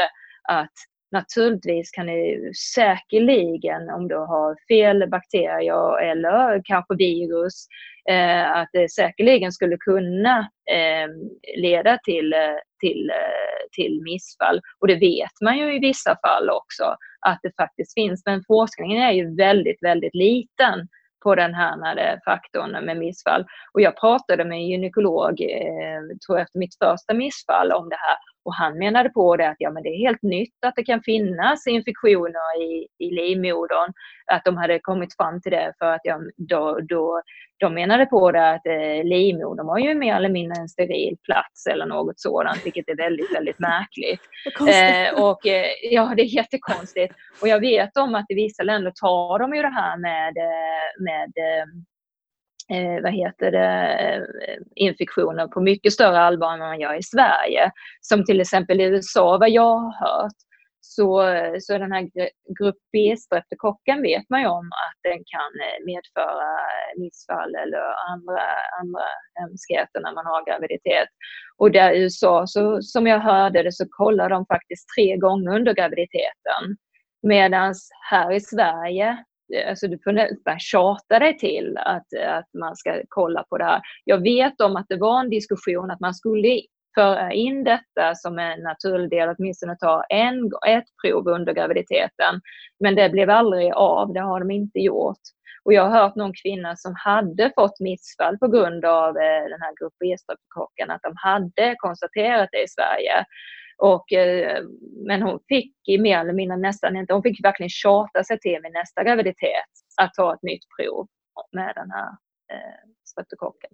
att naturligtvis kan det säkerligen, om du har fel bakterier eller kanske virus, eh, att det säkerligen skulle kunna eh, leda till, till, eh, till missfall. Och det vet man ju i vissa fall också att det faktiskt finns. Men forskningen är ju väldigt, väldigt liten på den här eh, faktorn med missfall. Och jag pratade med en gynekolog, eh, tror jag efter mitt första missfall om det här och han menade på det att ja, men det är helt nytt att det kan finnas infektioner i, i livmodern. Att de hade kommit fram till det för att ja, då, då, de menade på det att eh, livmodern var ju mer eller mindre en steril plats eller något sådant, vilket är väldigt, väldigt märkligt. Eh, och, eh, ja, det är jättekonstigt. Och jag vet om att i vissa länder tar de ju det här med, eh, med eh, vad heter det, eh, infektioner på mycket större allvar än man gör i Sverige. Som till exempel i USA, vad jag har hört, så, så den här grupp B-streptokocken vet man ju om att den kan eh, medföra missfall eller andra, andra hemskheter när man har graviditet. Och där i USA, så, som jag hörde det, så kollar de faktiskt tre gånger under graviditeten. Medan här i Sverige, eh, alltså du får nästan tjata dig till att, att man ska kolla på det här. Jag vet om att det var en diskussion att man skulle föra in detta som en naturlig del, åtminstone ta en, ett prov under graviditeten. Men det blev aldrig av, det har de inte gjort. Och jag har hört någon kvinna som hade fått missfall på grund av eh, den här grupp E-streptokocken, att de hade konstaterat det i Sverige. Och, eh, men hon fick i mer eller mindre nästan inte, hon fick verkligen tjata sig till vid nästa graviditet att ta ett nytt prov med den här eh, streptokocken.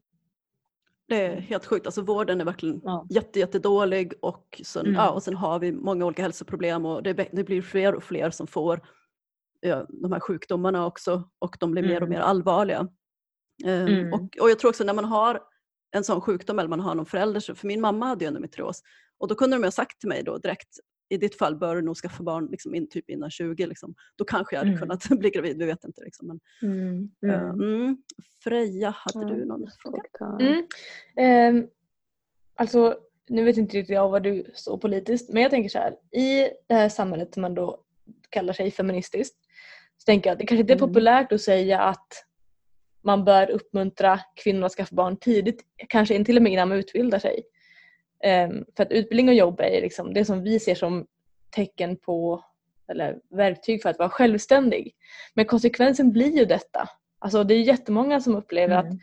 Det är helt sjukt, alltså vården är verkligen ja. jätte, jättedålig och sen, mm. ja, och sen har vi många olika hälsoproblem och det, det blir fler och fler som får ja, de här sjukdomarna också och de blir mm. mer och mer allvarliga. Um, mm. och, och jag tror också när man har en sån sjukdom eller man har någon förälder, för min mamma hade ju endometrios och då kunde de ha sagt till mig då direkt i ditt fall bör du nog skaffa barn liksom in, typ innan 20. Liksom. Då kanske jag hade mm. kunnat bli gravid, vi vet inte. Liksom. Men, mm. Uh, Freja, hade du någon fråga? Um, alltså, nu vet inte riktigt jag vad du står politiskt men jag tänker så här, i det här samhället som man då kallar sig feministiskt så tänker jag att det kanske inte är mm. populärt att säga att man bör uppmuntra kvinnor att skaffa barn tidigt, kanske till och med innan man utbildar sig. Um, för att utbildning och jobb är liksom det som vi ser som tecken på eller verktyg för att vara självständig. Men konsekvensen blir ju detta. Alltså det är jättemånga som upplever mm. att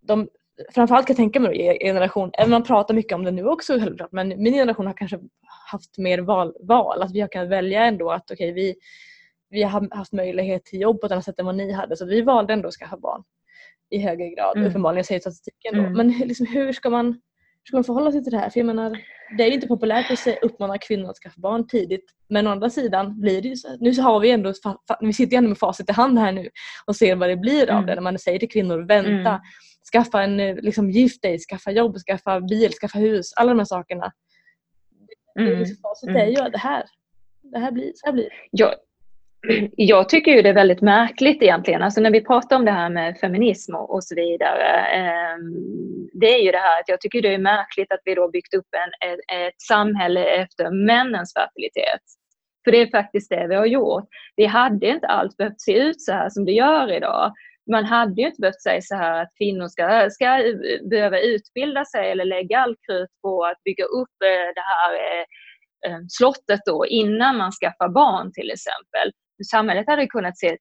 de, framförallt kan jag tänka mig er generation, även om man pratar mycket om det nu också självklart, men min generation har kanske haft mer val, val att vi har kunnat välja ändå att okej okay, vi, vi har haft möjlighet till jobb på ett annat sätt än vad ni hade så vi valde ändå att skaffa barn i högre grad, mm. uppenbarligen säger statistiken då. Mm. Men liksom, hur ska man ska man förhålla sig till det här? För jag menar, det är ju inte populärt att uppmana kvinnor att skaffa barn tidigt. Men å andra sidan blir det ju så. Nu har vi ändå, vi sitter ju ändå med facit i hand här nu och ser vad det blir av mm. det. När man säger till kvinnor, vänta, mm. skaffa en, liksom, gift dig, skaffa jobb, skaffa bil, skaffa hus. Alla de här sakerna. Mm. Liksom, facit är ju det här. Det här blir, så här blir det jag tycker ju det är väldigt märkligt egentligen, alltså när vi pratar om det här med feminism och, så vidare. Ehm, det är ju det här att jag tycker det är märkligt att vi då byggt upp en, ett, samhälle efter männens fertilitet. För det är faktiskt det vi har gjort. Vi hade inte alls behövt se ut så här som det gör idag. Man hade ju inte behövt säga så här att kvinnor ska, ska behöva utbilda sig eller lägga all krut på att bygga upp eh, det här eh, eh, slottet då innan man skaffar barn till exempel samhället hade kunnat se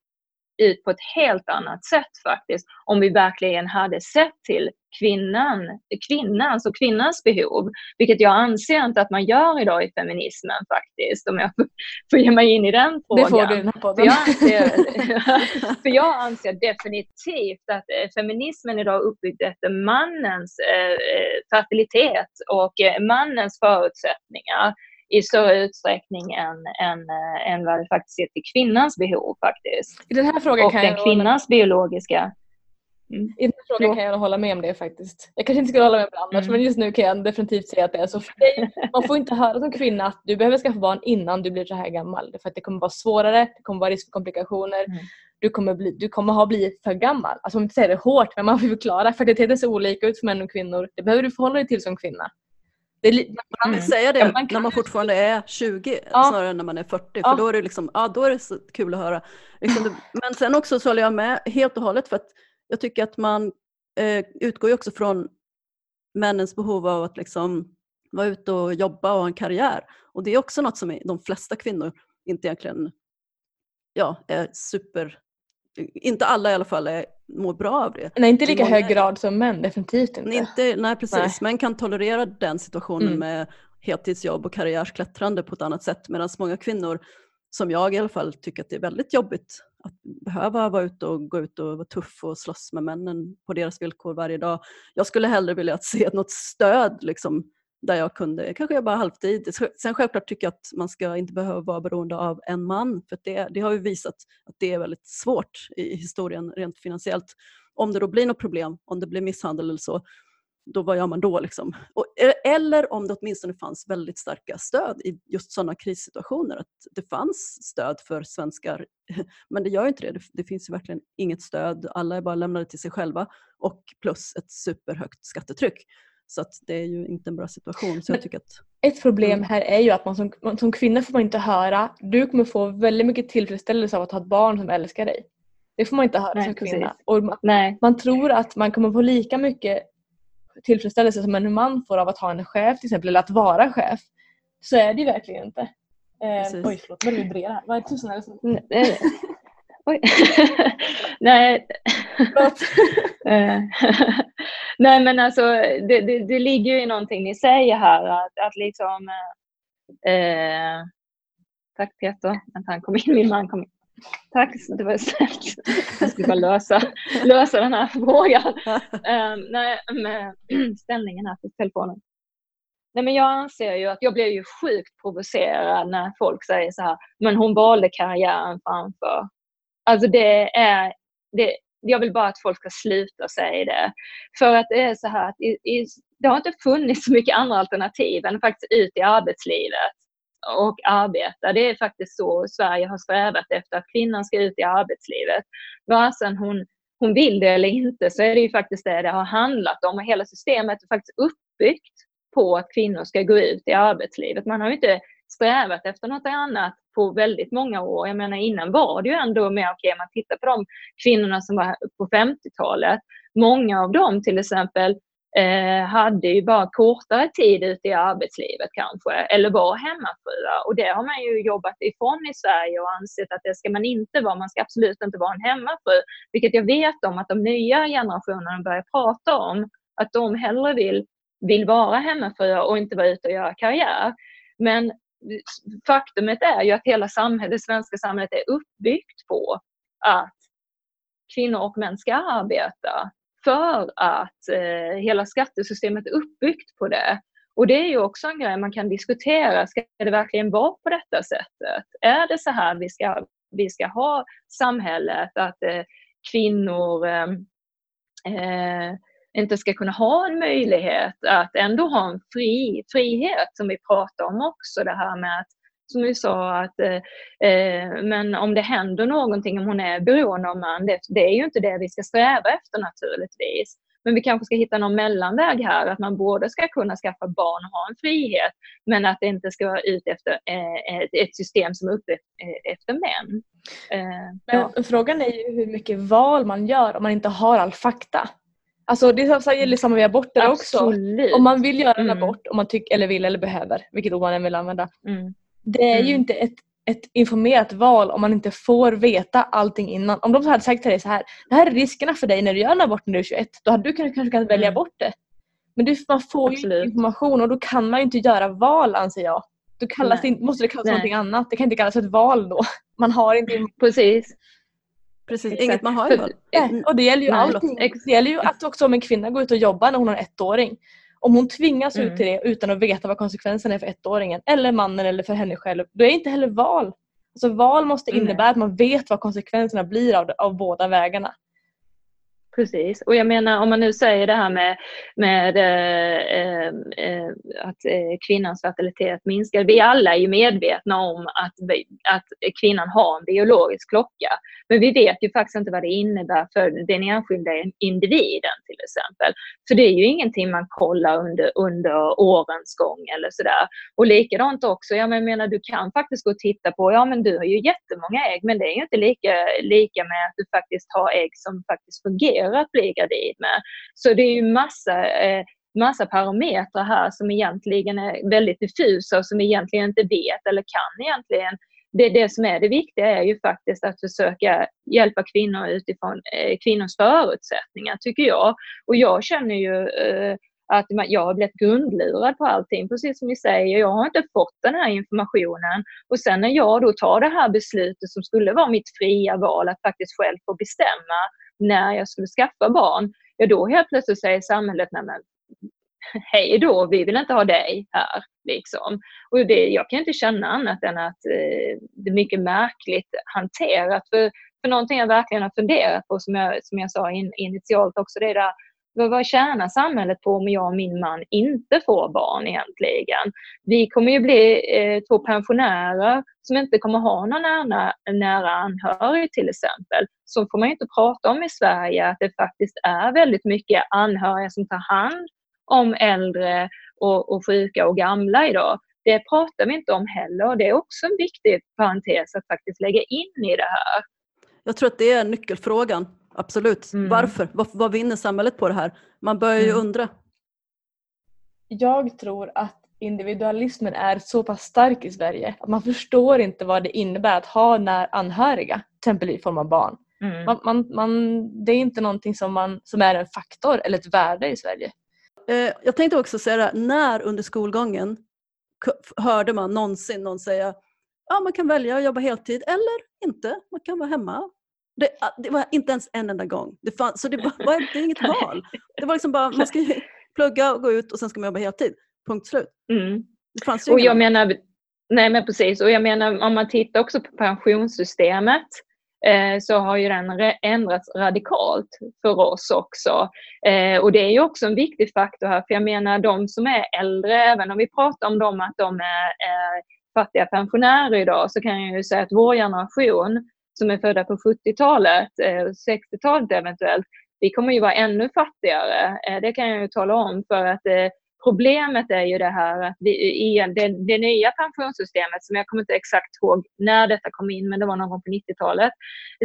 ut på ett helt annat sätt faktiskt om vi verkligen hade sett till kvinnan, kvinnans och kvinnans behov. Vilket jag anser inte att man gör idag i feminismen faktiskt, om jag får ge mig in i den frågan. Det får du i den här podden. För jag anser, för jag anser definitivt att eh, feminismen idag är uppbyggd efter mannens eh, eh, fertilitet och mannens förutsättningar i större utsträckning än, än, äh, än vad det faktiskt är till kvinnans behov faktiskt. I den här frågan och kan den jag kvinnans hålla... biologiska Mm. I den här frågan kan jag hålla med om det faktiskt. Jag kanske inte skulle hålla med om det annars mm. men just nu kan jag definitivt säga att det är så. För dig, man får inte höra som kvinna att du behöver skaffa barn innan du blir så här gammal. För att det kommer vara svårare, det kommer vara risk för komplikationer. Mm. Du, kommer bli, du kommer ha blivit för gammal. Alltså om inte säger det hårt men man får förklara. Fertiliteten ser olika ut för män och kvinnor. Det behöver du förhålla dig till som kvinna. Det man kan mm. säga det man när man fortfarande är 20 ja. snarare än när man är 40 ja. för då är det, liksom, ja, då är det så kul att höra. Liksom, men sen också så håller jag med helt och hållet för att jag tycker att man eh, utgår ju också från männens behov av att liksom vara ute och jobba och ha en karriär. Och det är också något som de flesta kvinnor inte egentligen ja, är super inte alla i alla fall är, mår bra av det. Nej, inte lika hög grad som män, definitivt inte. inte nej, precis. Nej. Män kan tolerera den situationen mm. med heltidsjobb och karriärsklättrande på ett annat sätt medan många kvinnor, som jag i alla fall, tycker att det är väldigt jobbigt att behöva vara ute och gå ut och vara tuff och slåss med männen på deras villkor varje dag. Jag skulle hellre vilja se något stöd liksom, där jag kunde kanske jobba halvtid. Sen självklart tycker jag att man ska inte behöva vara beroende av en man för det, det har ju visat att det är väldigt svårt i historien rent finansiellt. Om det då blir något problem, om det blir misshandel eller så, då vad gör man då? Liksom? Och, eh, eller om det åtminstone fanns väldigt starka stöd i just sådana krissituationer. Att det fanns stöd för svenskar, men det gör inte det. det. Det finns ju verkligen inget stöd. Alla är bara lämnade till sig själva och plus ett superhögt skattetryck. Så att det är ju inte en bra situation. Så jag tycker att, ett problem mm. här är ju att man som, som kvinna får man inte höra du kommer få väldigt mycket tillfredsställelse av att ha ett barn som älskar dig. Det får man inte höra Nej, som kvinna. Och man, Nej. man tror att man kommer få lika mycket tillfredsställelse som en man får av att ha en chef till exempel eller att vara chef så är det ju verkligen inte. Eh, oj förlåt, vad det vibrerar. Vad är tusen är det som... Oj. Nej. Eh, nej men alltså det, det, det, ligger ju i någonting ni säger här att, att liksom eh, Tack Peter, att han kom in, min man kom in. Tack, det var snällt. Jag skulle bara lösa, lösa den här frågan. Um, nej, med ställningen här på telefonen. Nej, men jag anser ju att jag blir ju sjukt provocerad när folk säger så här, men hon valde karriären framför. Alltså det är, det, jag vill bara att folk ska sluta säga det. För att det är så här att i, i, det har inte funnits så mycket andra alternativ än faktiskt ut i arbetslivet och arbeta. Det är faktiskt så Sverige har strävat efter, att kvinnan ska ut i arbetslivet. Varken hon, hon vill det eller inte så är det ju faktiskt det det har handlat om. Och hela systemet är faktiskt uppbyggt på att kvinnor ska gå ut i arbetslivet. Man har ju inte strävat efter något annat på väldigt många år. Jag menar innan var det ju ändå med, okej okay, man tittar på de kvinnorna som var på 50-talet. Många av dem till exempel eh, hade ju bara kortare tid ute i arbetslivet kanske, eller var hemmafruar. Och det har man ju jobbat ifrån i Sverige och ansett att det ska man inte vara. Man ska absolut inte vara en hemmafru. Vilket jag vet om att de nya generationerna börjar prata om, att de hellre vill, vill vara hemmafruar och inte vara ute och göra karriär. Men faktumet är ju att hela samhället, det svenska samhället är uppbyggt på att kvinnor och män ska arbeta för att eh, hela skattesystemet är uppbyggt på det. Och det är ju också en grej man kan diskutera. Ska det verkligen vara på detta sättet? Är det så här vi ska, vi ska ha samhället? Att eh, kvinnor eh, eh inte ska kunna ha en möjlighet att ändå ha en fri, frihet som vi pratar om också. Det här med att som vi sa, att eh, eh, men om det händer någonting, om hon är beroende av man, det, det, är ju inte det vi ska sträva efter naturligtvis. Men vi kanske ska hitta någon mellanväg här, att man både ska kunna skaffa barn och ha en frihet, men att det inte ska vara ut efter eh, ett, ett, system som är uppe eh, efter män. Eh, men ja. Frågan är ju hur mycket val man gör om man inte har all fakta. Alltså det gäller samma med aborter Absolut. också. Om man vill göra en mm. abort, om man tycker eller vill eller behöver, vilket ord man än vill använda, mm. Det är mm. ju inte ett, ett informerat val om man inte får veta allting innan. Om de hade sagt till dig så här, det här är riskerna för dig när du gör en abort när du är 21, då hade du kanske, kanske kunnat välja mm. bort det. Men du, man får Absolut. ju information och då kan man ju inte göra val anser jag. Då kallas det, måste det kallas Nej. någonting annat. Det kan inte kallas ett val då. Man har inte... Precis. Precis, Exakt. inget man har i val. Ja, och det gäller ju allting. Det gäller ju att också om en kvinna går ut och jobbar när hon har ettåring. Om hon tvingas mm. ut till det utan att veta vad konsekvenserna är för ettåringen eller mannen eller för henne själv, då är det inte heller val. Alltså val måste innebära mm. att man vet vad konsekvenserna blir av, av båda vägarna. Precis, och jag menar om man nu säger det här med, med eh, eh, eh att eh, kvinnans fertilitet minskar. Vi alla är ju medvetna om att, att kvinnan har en biologisk klocka. Men vi vet ju faktiskt inte vad det innebär för den enskilda individen till exempel. För det är ju ingenting man kollar under, under årens gång eller sådär. Och likadant också, ja, men jag menar du kan faktiskt gå och titta på, ja men du har ju jättemånga ägg men det är ju inte lika, lika med att du faktiskt har ägg som faktiskt fungerar riskerar att bli gravid med. Så det är ju massa, eh, massa parametrar här som egentligen är väldigt diffusa och som vi egentligen inte vet eller kan egentligen. Det, det som är det viktiga är ju faktiskt att försöka hjälpa kvinnor utifrån eh, kvinnors förutsättningar, tycker jag. Och jag känner ju eh, att jag har blivit grundlurad på allting, precis som ni säger. Jag har inte fått den här informationen. Och sen när jag då tar det här beslutet som skulle vara mitt fria val, att faktiskt själv få bestämma när jag skulle skaffa barn, ja då helt plötsligt säger samhället, nej men hej då, vi vill inte ha dig här. Liksom. Och det, jag kan inte känna annat än att eh, det är mycket märkligt hanterat. För, för någonting jag verkligen har funderat på, som jag, som jag sa in, initialt också, det är där vad, vad tjänar samhället på om jag och min man inte får barn egentligen? Vi kommer ju bli eh, två pensionärer som inte kommer ha någon nära, nära anhörig till exempel. Så får man ju inte prata om i Sverige att det faktiskt är väldigt mycket anhöriga som tar hand om äldre och, och sjuka och gamla idag. Det pratar vi inte om heller och det är också en viktig parentes att faktiskt lägga in i det här. Jag tror att det är nyckelfrågan Absolut. Mm. Varför? Vad, vad vinner samhället på det här? Man börjar ju mm. undra. jag tror att individualismen är så pass stark i Sverige att man förstår inte vad det innebär att ha när anhöriga, till exempel i form av barn. Mm. Man, man, man, det är inte någonting som, man, som är en faktor eller ett värde i Sverige. Eh, jag tänkte också säga det, när under skolgången hörde man någonsin någon säga ja man kan välja att jobba heltid eller inte, man kan vara hemma. Det, det var inte ens en enda gång. Det fanns, så det var, var det inget val. Det var liksom bara, man ska plugga och gå ut och sen ska man jobba heltid. Punkt slut. Mm. Det fanns och jag menar, nej men precis, och jag menar om man tittar också på pensionssystemet eh, så har ju den ändrats radikalt för oss också. Eh, och det är ju också en viktig faktor här, för jag menar de som är äldre, även om vi pratar om dem att de är, är fattiga pensionärer idag, så kan jag ju säga att vår generation som är födda på 70-talet, 60-talet eh, eventuellt, vi kommer ju vara ännu fattigare. Eh, det kan jag ju tala om för att eh, Problemet är ju det här att vi, i det, det, nya pensionssystemet, som jag kommer inte exakt ihåg när detta kom in, men det var någon gång på 90-talet,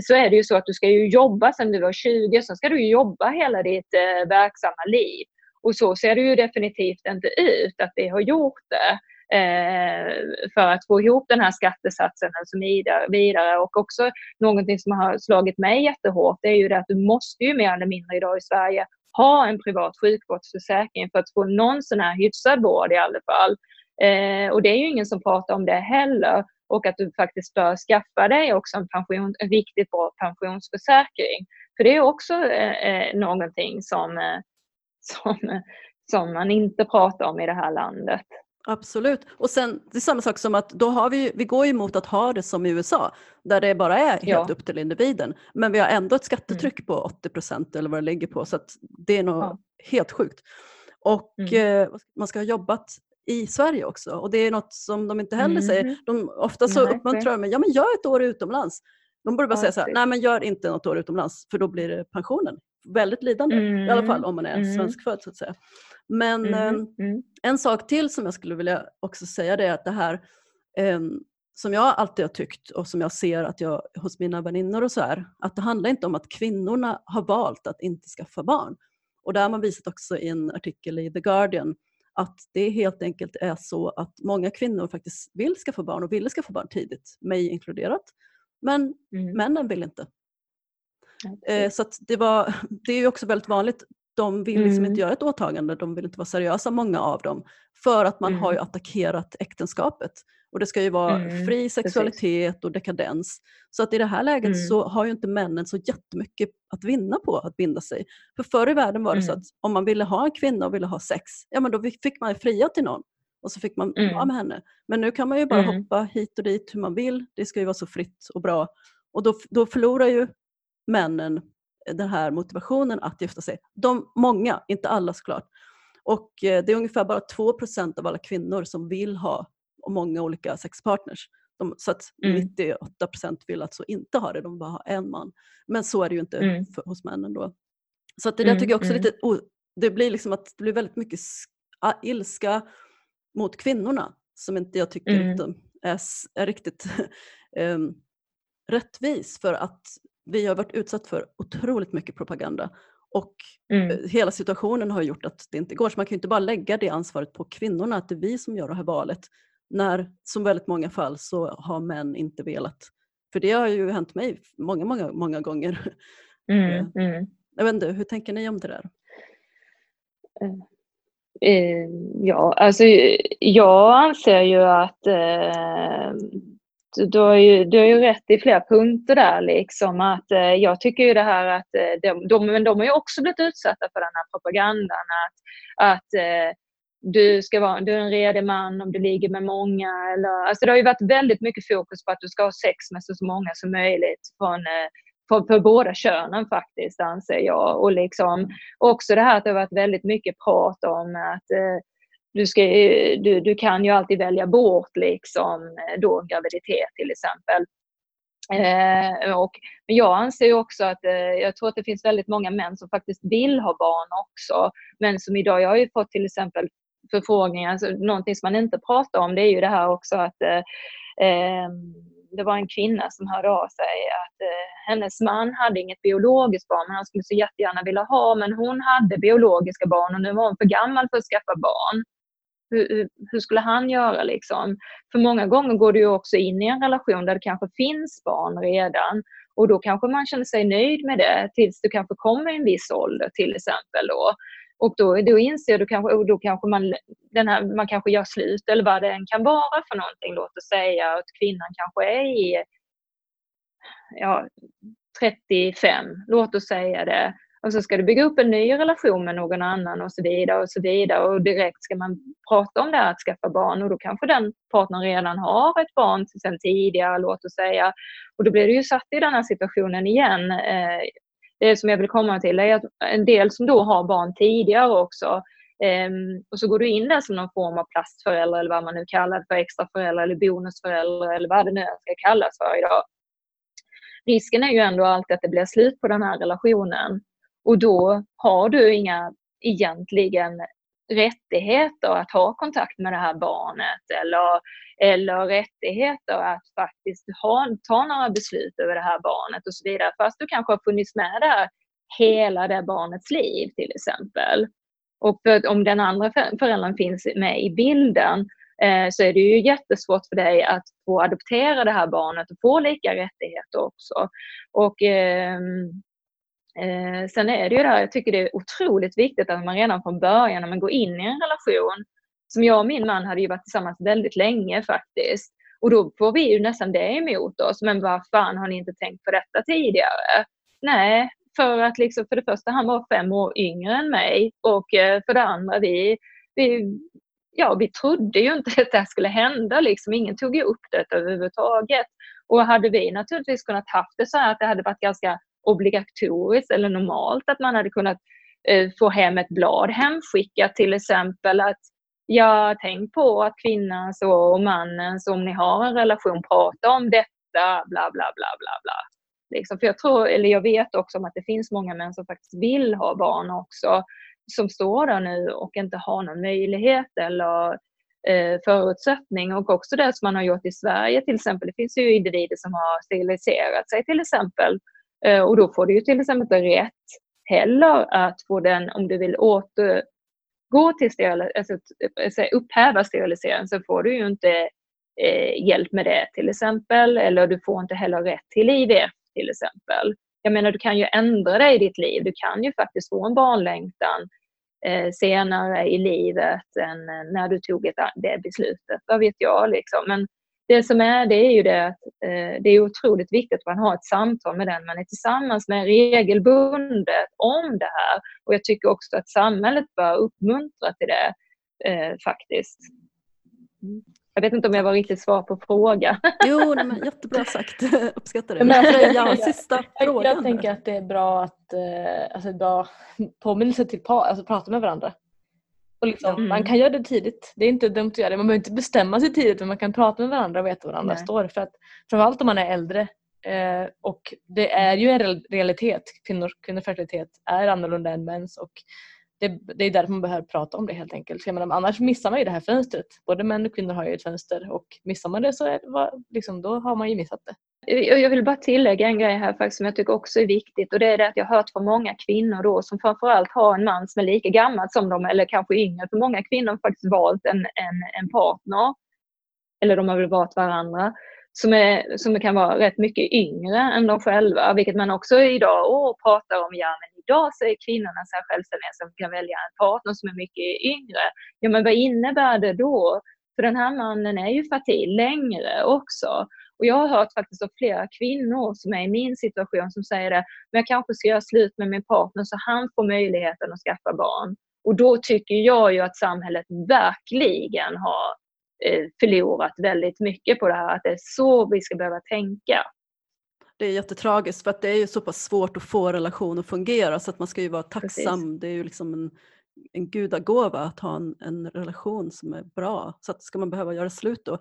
så är det ju så att du ska ju jobba sedan du var 20, sen ska du jobba hela ditt eh, verksamma liv. Och så ser det ju definitivt inte ut att vi har gjort det. Eh, för att få ihop den här skattesatsen alltså och så vidare. Och också någonting som har slagit mig jättehårt det är ju det att du måste ju mer eller mindre idag i Sverige ha en privat sjukvårdsförsäkring för att få någon sån här hyfsad vård i alla fall. Eh, och det är ju ingen som pratar om det heller. Och att du faktiskt bör skaffa dig också en, pension, en riktigt bra pensionsförsäkring. För det är också eh, eh, någonting som, eh, som, som man inte pratar om i det här landet. Absolut. Och sen, det är samma sak som att då har vi, vi går emot att ha det som i USA där det bara är helt ja. upp till individen. Men vi har ändå ett skattetryck mm. på 80 procent eller vad det ligger på så det är nog ja. helt sjukt. Och mm. eh, man ska ha jobbat i Sverige också och det är något som de inte heller mm. säger. De, ofta så Nej, uppmuntrar de mig, ja men gör ett år utomlands. De borde bara ja, säga så här, nej men gör inte något år utomlands för då blir det pensionen. Väldigt lidande i alla fall om man är mm. svenskfödd så att säga. Men mm, mm. en sak till som jag skulle vilja också säga det är att det här eh, som jag alltid har tyckt och som jag ser att jag hos mina väninnor och så är, att det handlar inte om att kvinnorna har valt att inte skaffa barn. Och det har man visat också i en artikel i The Guardian att det helt enkelt är så att många kvinnor faktiskt vill skaffa barn och ville skaffa barn tidigt, mig inkluderat. Men mm. männen vill inte. Eh, så det, var, det är ju också väldigt vanligt de vill liksom mm. inte göra ett åtagande, de vill inte vara seriösa, många av dem. För att man mm. har ju mm. attackerat äktenskapet. Och det ska ju vara mm. fri sexualitet Precis. och dekadens. Så att i det här läget mm. så har ju inte männen så jättemycket att vinna på att binda sig. För förr i världen var det så mm. att om man ville ha en kvinna och ville ha sex, ja men då fick man fria till någon. Och så fick man vara med henne. Men nu kan man ju bara hoppa hit och dit hur man vill. Det ska ju vara så fritt och bra. Och då, då förlorar ju männen den här motivationen att gifta sig. De, många, inte alla såklart. Och eh, det är ungefär bara 2% av alla kvinnor som vill ha många olika sexpartners. De, så att mm. 98% vill alltså inte ha det, de vill bara ha en man. Men så är det ju inte mm. för, hos männen då. Så att det där mm, tycker jag också mm. lite, det blir liksom att det blir väldigt mycket ilska mot kvinnorna som inte jag tycker mm. är, är riktigt um, rättvis för att vi har varit utsatt för otroligt mycket propaganda och mm. Eh, hela situationen har gjort att det inte går. Så man kan inte bara lägga det ansvaret på kvinnorna, att det är vi som gör det här valet. När, som väldigt många fall, så har män inte velat. För det har ju hänt mig många, många, många gånger. Mm, eh, mm. Jag vet inte, hur tänker ni om det där? Eh, ja, alltså jag anser ju att du har, ju, du har ju rätt i flera punkter där. Liksom, att, eh, jag tycker ju det här att eh, de, de, men de har ju också blivit utsatta för den här propagandan. Att, att eh, du, ska vara, du är en redig man om du ligger med många. Eller, alltså det har ju varit väldigt mycket fokus på att du ska ha sex med så många som möjligt från, eh, för, för båda könen faktiskt, anser jag. Och liksom, också det här att det har varit väldigt mycket prat om att eh, du, ska, du, du kan ju alltid välja bort liksom eh, då graviditet till exempel. Eh, och, men jag anser också att eh, jag tror att det finns väldigt många män som faktiskt vill ha barn också. Men som idag, jag har ju fått till exempel förfrågningar, alltså, någonting som man inte pratar om det är ju det här också att eh, ehm, det var en kvinna som hörde av sig att eh, hennes man hade inget biologiskt barn men han skulle så jättegärna vilja ha men hon hade biologiska barn och nu var hon för gammal för att skaffa barn. Hur, hur, skulle han göra liksom? För många gånger går du ju också in i en relation där det kanske finns barn redan och då kanske man känner sig nöjd med det tills du kanske kommer i en viss ålder till exempel då. Och då, då inser du kanske, och då kanske man, den här, man kanske gör slut eller vad det än kan vara för någonting. Låt oss säga att kvinnan kanske är i ja, 35, låt oss säga det. Och så ska du bygga upp en ny relation med någon annan och så vidare och så vidare. Och direkt ska man prata om det här att skaffa barn och då kanske den partnern redan har ett barn sedan tidigare, låt oss säga. Och då blir du ju satt i den här situationen igen. Eh, det som jag vill komma till är att en del som då har barn tidigare också Um, och så går du in där som någon form av plastförälder eller vad man nu kallar det för, extraförälder eller bonusförälder eller vad det nu ska kallas för idag. Risken är ju ändå alltid att det blir slut på den här relationen och då har du inga egentligen rättigheter att ha kontakt med det här barnet eller, eller rättigheter att faktiskt ha, ta några beslut över det här barnet och så vidare. Fast du kanske har funnits med där hela det barnets liv till exempel. Och för om den andra föräldern finns med i bilden eh, så är det ju jättesvårt för dig att få adoptera det här barnet och få lika rättigheter också. Och eh, Eh, sen är det ju där, jag tycker det är otroligt viktigt att man redan från början när man går in i en relation, som jag och min man hade ju varit tillsammans väldigt länge faktiskt, och då får vi ju nästan det emot oss, men vad fan har ni inte tänkt på detta tidigare? Nej, för att liksom, för det första han var fem år yngre än mig och eh, för det andra vi, vi ja, vi trodde ju inte att det här skulle hända. Liksom. Ingen tog ju upp det överhuvudtaget. Och hade vi naturligtvis kunnat haft det så här att det hade varit ganska obligatoriskt eller normalt att man hade kunnat eh, få hem ett blad hemskickat till exempel att ja, tänk på att kvinnan så och mannen så om ni har en relation, prata om detta, bla bla bla bla bla. Liksom, för jag tror, eller jag vet också om att det finns många män som faktiskt vill ha barn också, som står där nu och inte har någon möjlighet eller eh, förutsättning. Och också det som man har gjort i Sverige till exempel. Det finns ju individer som har steriliserat sig till exempel Eh, Eh, och då får du ju till exempel inte rätt heller att få den, om du vill återgå till steril, alltså, eh, upphäva steriliseringen, så får du ju inte eh, hjälp med det till exempel. Eller du får inte heller rätt till IVF till exempel. Jag menar du kan ju ändra dig i ditt liv. Du kan ju faktiskt få en barnlängtan eh, senare i livet än när du tog ett, det beslutet. Vad vet jag liksom. Men det som är det är ju det att eh, det är otroligt viktigt att man har ett samtal med den man är tillsammans med regelbundet om det här. Och jag tycker också att samhället bör uppmuntra till det eh, faktiskt. Jag vet inte om jag var riktigt svar på frågan. Jo, nej, men jättebra sagt. Uppskattar det. Men, alltså, ja, sista frågan. Jag, jag tänker att det är bra att eh, alltså, bra påminnelse till par, alltså prata med varandra. Och liksom, mm. Man kan göra det tidigt. Det är inte dumt att göra det. Man behöver inte bestämma sig tidigt men man kan prata med varandra och veta var varandra Nej. står. För att, framförallt om man är äldre. Eh, och det är ju en realitet. Kvinnor, kvinnors fertilitet är annorlunda än mäns. Och det, det, är därför man behöver prata om det helt enkelt. menar, annars missar man ju det här fönstret. Både män och kvinnor har ju ett fönster och missar man det så är, liksom, då har man ju missat det. Jag vill bara tillägga en grej här faktiskt som jag tycker också är viktigt och det är det att jag har hört från många kvinnor då som framförallt har en man som är lika gammal som dem eller kanske yngre. För många kvinnor har faktiskt valt en, en, en partner eller de har väl valt varandra som, är, som kan vara rätt mycket yngre än de själva, vilket man också idag åh, pratar om. Ja, men idag så är kvinnorna så här självständiga som kan välja en partner som är mycket yngre. Ja, men vad innebär det då? För den här mannen är ju fertil längre också. Och jag har hört faktiskt av flera kvinnor som är i min situation som säger det, men jag kanske ska göra slut med min partner så han får möjligheten att skaffa barn. Och då tycker jag ju att samhället verkligen har eh, förlorat väldigt mycket på det här, att det är så vi ska behöva tänka. Det är jättetragiskt för att det är ju så pass svårt att få relation att fungera så att man ska ju vara tacksam. Precis. Det är ju liksom en, en gudagåva att ha en, en relation som är bra. Så att ska man behöva göra slut då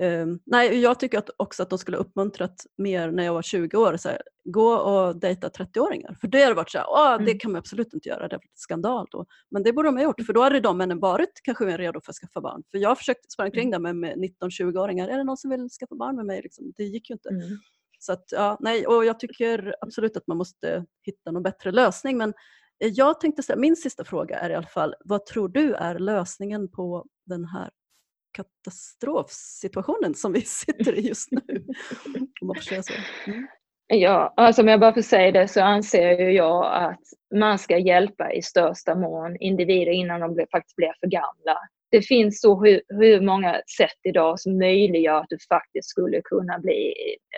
Um, nej, jag tycker att också att de skulle uppmuntrat mer när jag var 20 år, så här, gå och dejta 30-åringar. För det har varit så här, Åh, det mm. kan man absolut inte göra, det är skandal då. Men det borde de ha gjort, för då hade de männen varit kanske mer redo för att skaffa barn. För jag har försökt springa kring mm. där med, med 19-20-åringar, är det någon som vill skaffa barn med mig? Liksom, det gick ju inte. Mm. Så att, ja, nej, och jag tycker absolut att man måste hitta någon bättre lösning, men Jag tänkte säga, min sista fråga är i alla fall, vad tror du är lösningen på den här katastrofsituationen som vi sitter i just nu? Om man får säga så. Mm. Ja, alltså om jag bara får säga det så anser ju jag att man ska hjälpa i största mån individer innan de blir, faktiskt blir för gamla det finns så hur, hur, många sätt idag som möjliggör att du faktiskt skulle kunna bli,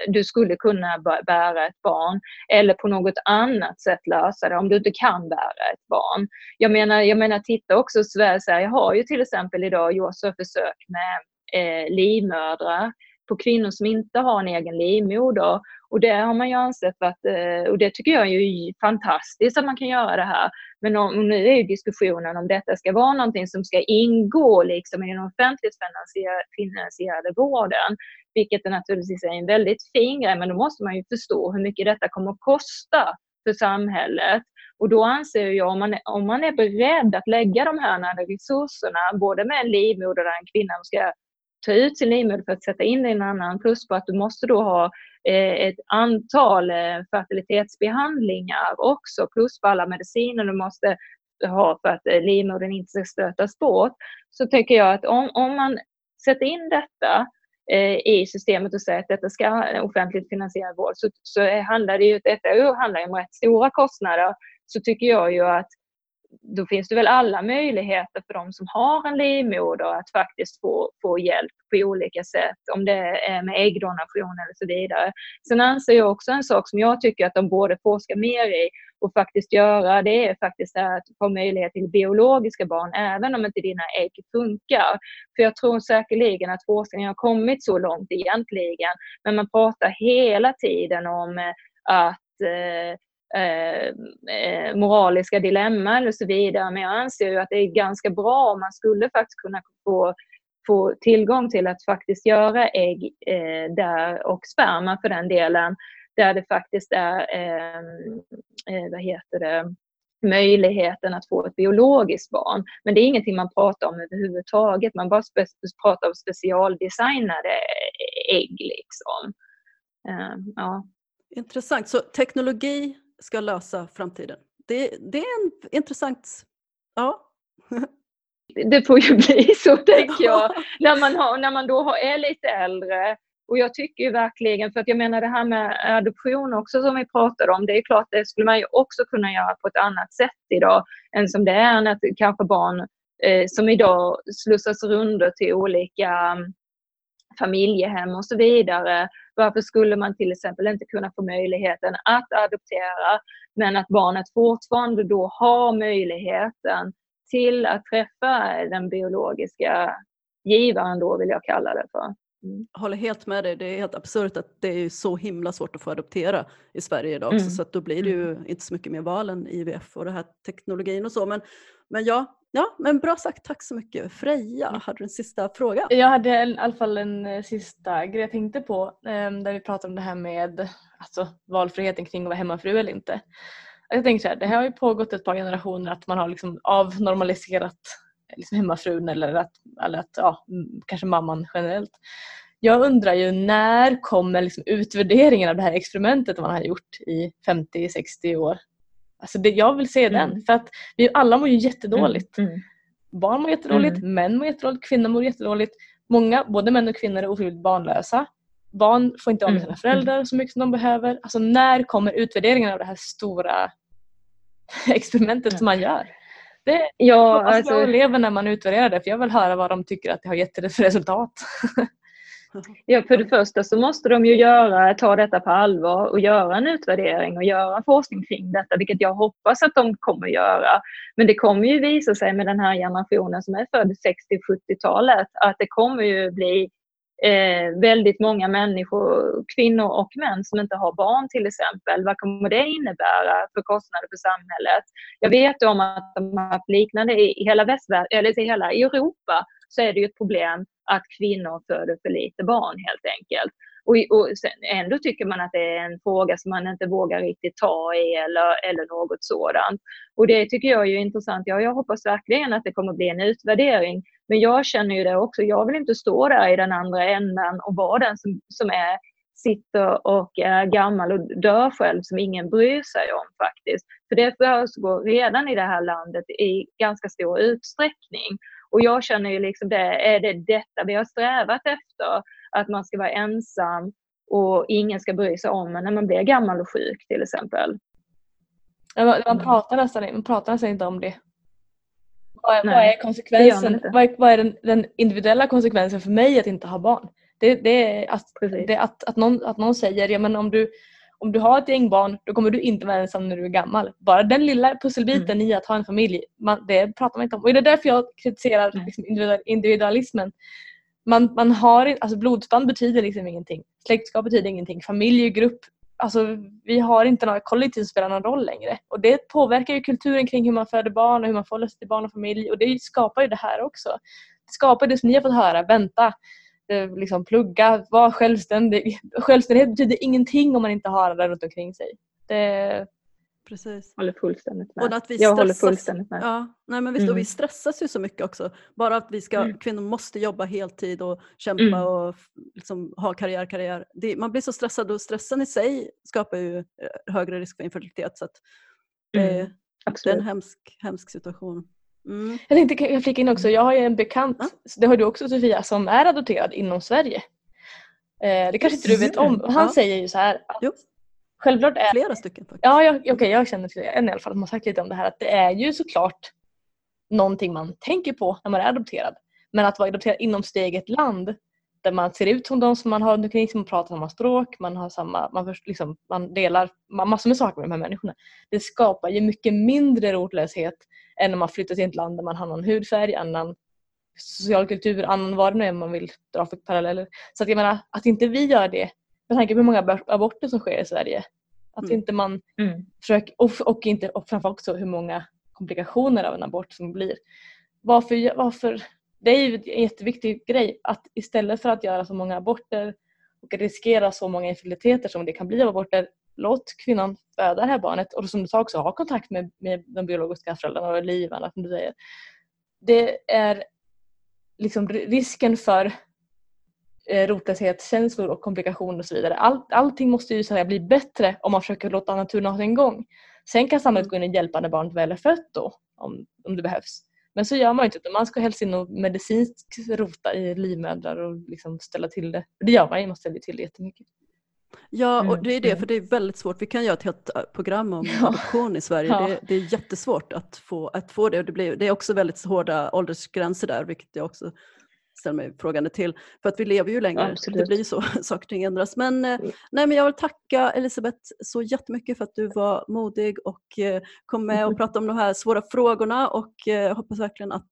du skulle kunna bära ett barn eller på något annat sätt lösa det om du inte kan bära ett barn. Jag menar, jag menar titta också, Sverige, Sverige har ju till exempel idag gjort försök med eh, livmödrar på kvinnor som inte har en egen livmoder. Och det har man ju ansett att, eh, och det tycker jag är ju fantastiskt att man kan göra det här. Men om, nu är ju diskussionen om detta ska vara någonting som ska ingå liksom i den offentligt finansierade vården, vilket det naturligtvis är en väldigt fin grej, men då måste man ju förstå hur mycket detta kommer att kosta för samhället. Och då anser jag om man, om man är beredd att lägga de här resurserna, både med en livmoder där en kvinna ska ta ut sin livmoder för att sätta in den i en annan, plus på att du måste då ha eh, ett antal eh, fertilitetsbehandlingar också, plus på alla mediciner du måste ha för att eh, livmodern inte ska stötas bort, så tycker jag att om, om man sätter in detta i systemet och säger att detta ska offentligt finansierad vård så, så handlar det ju, detta handlar om rätt stora kostnader, så tycker jag ju att då finns det väl alla möjligheter för de som har en livmoder att faktiskt få, få hjälp på olika sätt, om det är med äggdonation eller så vidare. Sen anser jag också en sak som jag tycker att de borde forska mer i och faktiskt göra, det är faktiskt att få möjlighet till biologiska barn, även om inte dina ägg funkar. För jag tror säkerligen att forskningen har kommit så långt egentligen, men man pratar hela tiden om att eh, Eh, eh, moraliska dilemman och så vidare. Men jag anser ju att det är ganska bra om man skulle faktiskt kunna få, få tillgång till att faktiskt göra ägg eh, där och sperma för den delen, där det faktiskt är, eh, eh vad heter det, möjligheten att få ett biologiskt barn. Men det är ingenting man pratar om överhuvudtaget. Man bara spe pratar om specialdesignade ägg. Liksom. Eh, ja. Intressant. Så teknologi ska lösa framtiden. Det, det är en intressant... Ja. Det får ju bli så, tänker jag, när man, har, när man då är lite äldre. Och jag tycker ju verkligen, för att jag menar det här med adoption också som vi pratade om, det är klart det skulle man ju också kunna göra på ett annat sätt idag än som det är när kanske barn eh, som idag slussas runt till olika familjehem och så vidare. Varför skulle man till exempel inte kunna få möjligheten att adoptera men att barnet fortfarande då har möjligheten till att träffa den biologiska givaren då vill jag kalla det för. Mm. Håller helt med dig. Det är helt absurt att det är så himla svårt att få adoptera i Sverige idag också, mm. så att då blir det ju mm. inte så mycket mer val än IVF och den här teknologin och så. Men, men ja, Ja, men bra sagt. Tack så mycket. Freja, mm. hade du en sista fråga? Jag hade i alla fall en eh, sista grej jag tänkte på ehm, där vi pratade om det här med alltså, valfriheten kring att vara hemmafru eller inte. Jag tänkte så här, det här har ju pågått ett par generationer att man har liksom avnormaliserat liksom hemmafrun eller att, eller att ja, kanske mamman generellt. Jag undrar ju när kommer liksom utvärderingen av det här experimentet man har gjort i 50-60 år? Alltså det, jag vill se mm. den för att vi alla mår ju jättedåligt. Mm. Mm. Barn mår jättedåligt, mm. män mår jättedåligt, kvinnor mår jättedåligt. Många, både män och kvinnor, är ofrivilligt barnlösa. Barn får inte vara med sina mm. föräldrar så mycket som de behöver. Alltså när kommer utvärderingen av det här stora experimentet som man gör? Det, ja, alltså, jag lever när man utvärderar det för jag vill höra vad de tycker att det har gett för resultat. Ja, för det första så måste de ju göra, ta detta på allvar och göra en utvärdering och göra forskning kring detta, vilket jag hoppas att de kommer göra. Men det kommer ju visa sig med den här generationen som är född 60-70-talet att det kommer ju bli eh, väldigt många människor, kvinnor och män som inte har barn till exempel. Vad kommer det innebära för kostnader för samhället? Jag vet om att de har haft liknande i hela, västvärlden, eller i hela Europa så är det ju ett problem att kvinnor föder för lite barn helt enkelt. Och, och ändå tycker man att det är en fråga som man inte vågar riktigt ta i eller, eller något sådant. Och det tycker jag är intressant. Ja, jag hoppas verkligen att det kommer bli en utvärdering. Men jag känner ju det också. Jag vill inte stå där i den andra änden och vara den som, som är sitter och är gammal och dör själv som ingen bryr sig om faktiskt. För det försiggår redan i det här landet i ganska stor utsträckning. Och jag känner ju liksom det, är det detta vi har strävat efter? Att man ska vara ensam och ingen ska bry sig om en när man blir gammal och sjuk till exempel. Man, man, pratar, nästan, man pratar nästan inte om det. Vad är, vad är konsekvensen? Vad är, vad är den, den, individuella konsekvensen för mig att inte ha barn? Det, det är, att, det att, att, någon, att någon säger ja, men om, du, om du har ett gäng barn då kommer du inte vara ensam när du är gammal. Bara den lilla pusselbiten mm. i att ha en familj, man, det pratar man inte om. Och det är därför jag kritiserar liksom, individualismen. Man, man har, alltså blodsband betyder liksom ingenting. Släktskap betyder ingenting. Familj och grupp alltså, vi har inte några kollektiv som spelar någon roll längre. Och det påverkar ju kulturen kring hur man föder barn och hur man förhåller sig till barn och familj. Och det skapar ju det här också. Det skapar det som ni har fått höra, vänta, liksom plugga, var självständig. Självständighet betyder ingenting om man inte har det runt omkring sig. Det, Precis. Håller fullständigt med. Och att vi jag stressas, håller fullständigt med. Ja, nej men visst, mm. och vi stressas ju så mycket också. Bara att vi ska, mm. kvinnor måste jobba heltid och kämpa mm. och liksom ha karriär, karriär. Det, man blir så stressad och stressen i sig skapar ju eh, högre risk för infertilitet. Så att det, mm. det är en hemsk, hemsk situation. Mm. Jag tänkte jag flika in också, jag har ju en bekant, det har du också Sofia, som är adopterad inom Sverige. Eh, det kanske inte du vet om. Han ja. säger ju så här att jo. Självklart är Flera stycken faktiskt. Ja, jag, okay, jag känner till en i alla fall som har sagt lite om det här att det är ju såklart någonting man tänker på när man är adopterad. Men att vara adopterad inom sitt eget land där man ser ut som de som man har omkring man pratar samma språk, man, har samma, man, först, liksom, man delar massor med saker med de här människorna. Det skapar ju mycket mindre rotlöshet än om man flyttar till ett land där man har någon hudfärg, annan social kultur, annan vad det nu är man vill dra för paralleller. Så att jag menar, att inte vi gör det med tanke på hur många aborter som sker i Sverige. Att mm. inte man mm. försöker, och, och, inte, och framförallt också hur många komplikationer av en abort som blir. Varför, varför, det är ju en jätteviktig grej att istället för att göra så många aborter och riskera så många infertiliteter som det kan bli av aborter, låt kvinnan föda det här barnet och som du sa också ha kontakt med, med de biologiska föräldrarna och livarna som du säger. Det är liksom risken för rotlöshetskänslor och komplikationer och så vidare. All, allting måste ju säga, bli bättre om man försöker låta naturen ha sin gång. Sen kan samhället mm. gå in och hjälpa när barnet väl är fött då, om, om det behövs. Men så gör man inte utan man ska helst in och medicinskt rota i livmödrar och liksom ställa till det. Det gör man ju, man ställer till det jättemycket. Ja, och mm, det är det, mm. för det är väldigt svårt. Vi kan göra ett helt äh, program om ja. adoption i Sverige. Ja. Det, det, är jättesvårt att få, att få det. Och det, blir, det är också väldigt hårda åldersgränser där, vilket jag också ställer mig frågande till. För att vi lever ju längre, Absolut. det blir så, saker och ting ändras. Men, eh, mm. nej, men jag vill tacka Elisabeth så jättemycket för att du var modig och eh, kom med och pratade om de här svåra frågorna och eh, hoppas verkligen att,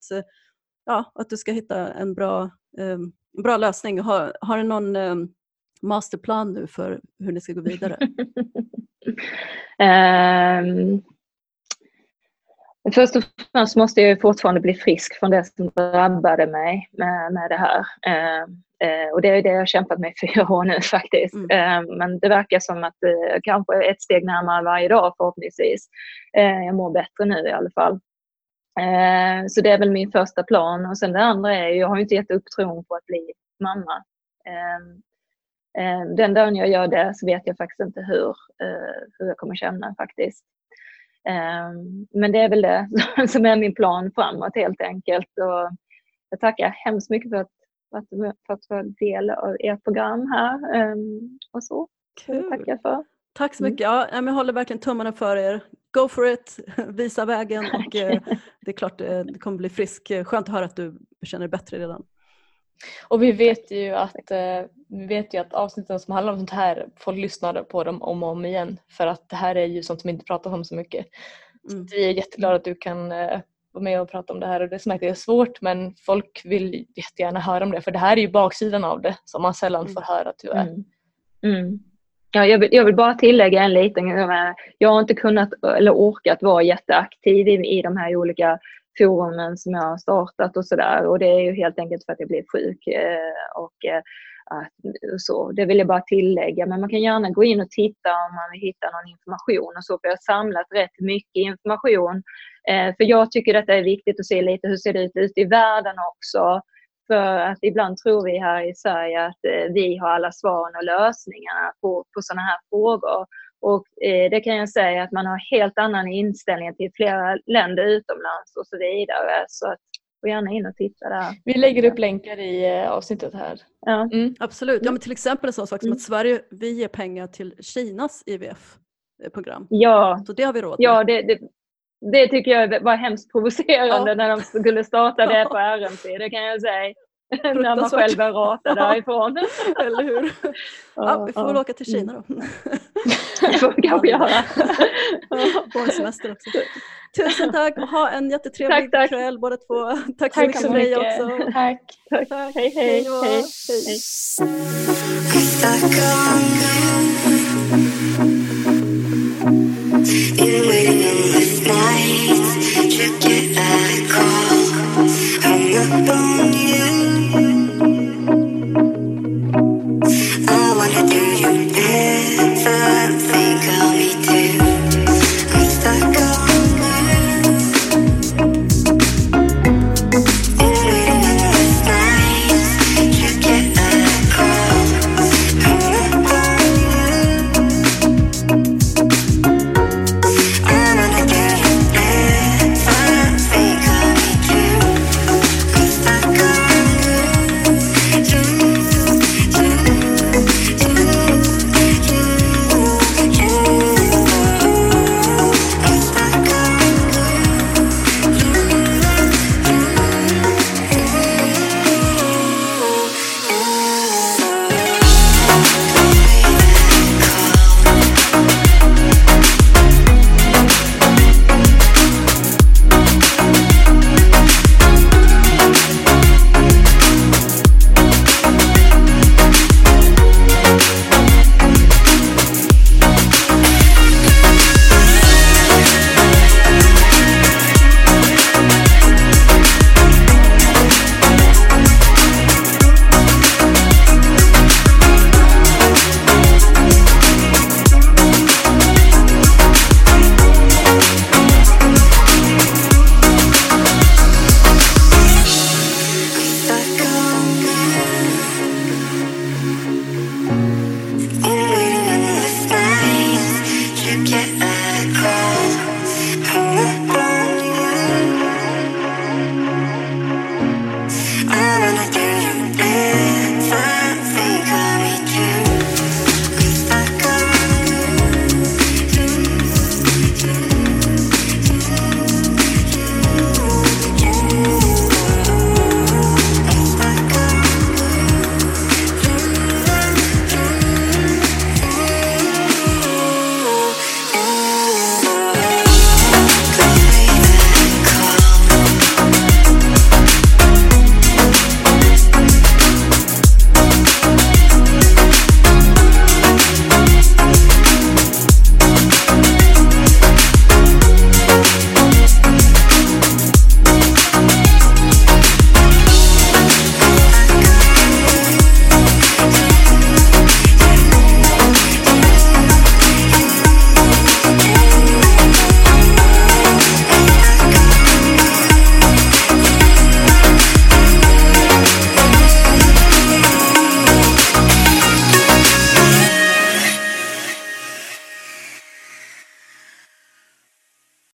ja, att du ska hitta en bra, um, bra lösning. Har, har du någon um, masterplan nu för hur ni ska gå vidare? um, Först och främst måste jag fortfarande bli frisk från det som drabbade mig med, med det här. Eh, eh, och det är det jag har kämpat med i fyra år nu faktiskt. Mm. Eh, men det verkar som att eh, kanske ett steg närmare varje dag förhoppningsvis. Eh, jag mår bättre nu i alla fall. Eh, så det är väl min första plan. Och sen det andra är, jag har inte gett upp tron på att bli mamma. Den dagen jag gör det så vet jag faktiskt inte hur, hur jag kommer känna faktiskt. Ehm, men det är väl det som är min plan framåt helt enkelt. Och jag tackar hemskt mycket för att, för att, att vara del av ert program här. Ehm, och så. Kul. Tackar för. Tack så mm. mycket. Ja, jag håller verkligen tummarna för er. Go for it, visa vägen och eh, det är klart eh, det kommer bli frisk. Skönt att höra att du känner dig bättre redan. Och vi vet ju att, eh, vi vet ju att avsnitten som handlar om sånt här, folk lyssnar på dem om och om igen för att det här är ju sånt som inte pratas om så mycket. Mm. Så vi är jätteglada att du kan eh, vara med och prata om det här och det som det är svårt men folk vill jättegärna höra om det för det här är ju baksidan av det som man sällan mm. får höra tyvärr. Mm. Mm. Ja, jag, vill, jag vill bara tillägga en liten Jag har inte kunnat eller orkat vara jätteaktiv i, i de här olika forumen som jag har startat och sådär. Och det är ju helt enkelt för att jag blev sjuk. Eh, eh, och, så. Det vill jag bara tillägga. Men man kan gärna gå in och titta om man vill hitta någon information och så. För jag har samlat rätt mycket information. Eh, för jag tycker detta är viktigt att se lite hur ser det ut ute i världen också. För att ibland tror vi här i Sverige att vi har alla svaren och lösningarna på, på sådana här frågor. Och eh, det kan jag säga att man har helt annan inställning till flera länder utomlands och så vidare. Så att, gå gärna in och titta där. Vi lägger upp länkar i eh, avsnittet här. Ja. Mm. Absolut, ja, men till exempel en sån sak som Mm. att Sverige vi ger pengar till Kinas IVF-program. Ja, Så det har vi råd med. ja det, det, det tycker jag var hemskt provocerande Ja. när de skulle starta det på RMC, det kan jag säga. När man själv är ratad därifrån. Eller hur? Ja, vi får väl åka till Kina då. Det får vi kanske göra. På en semester också. Tusen tack och ha en jättetrevlig Tack, tack. kväll båda två. Tack så Tack mycket så för dig mycket. också. Tack. Tack. Tack. Hej, hej, hej. hej.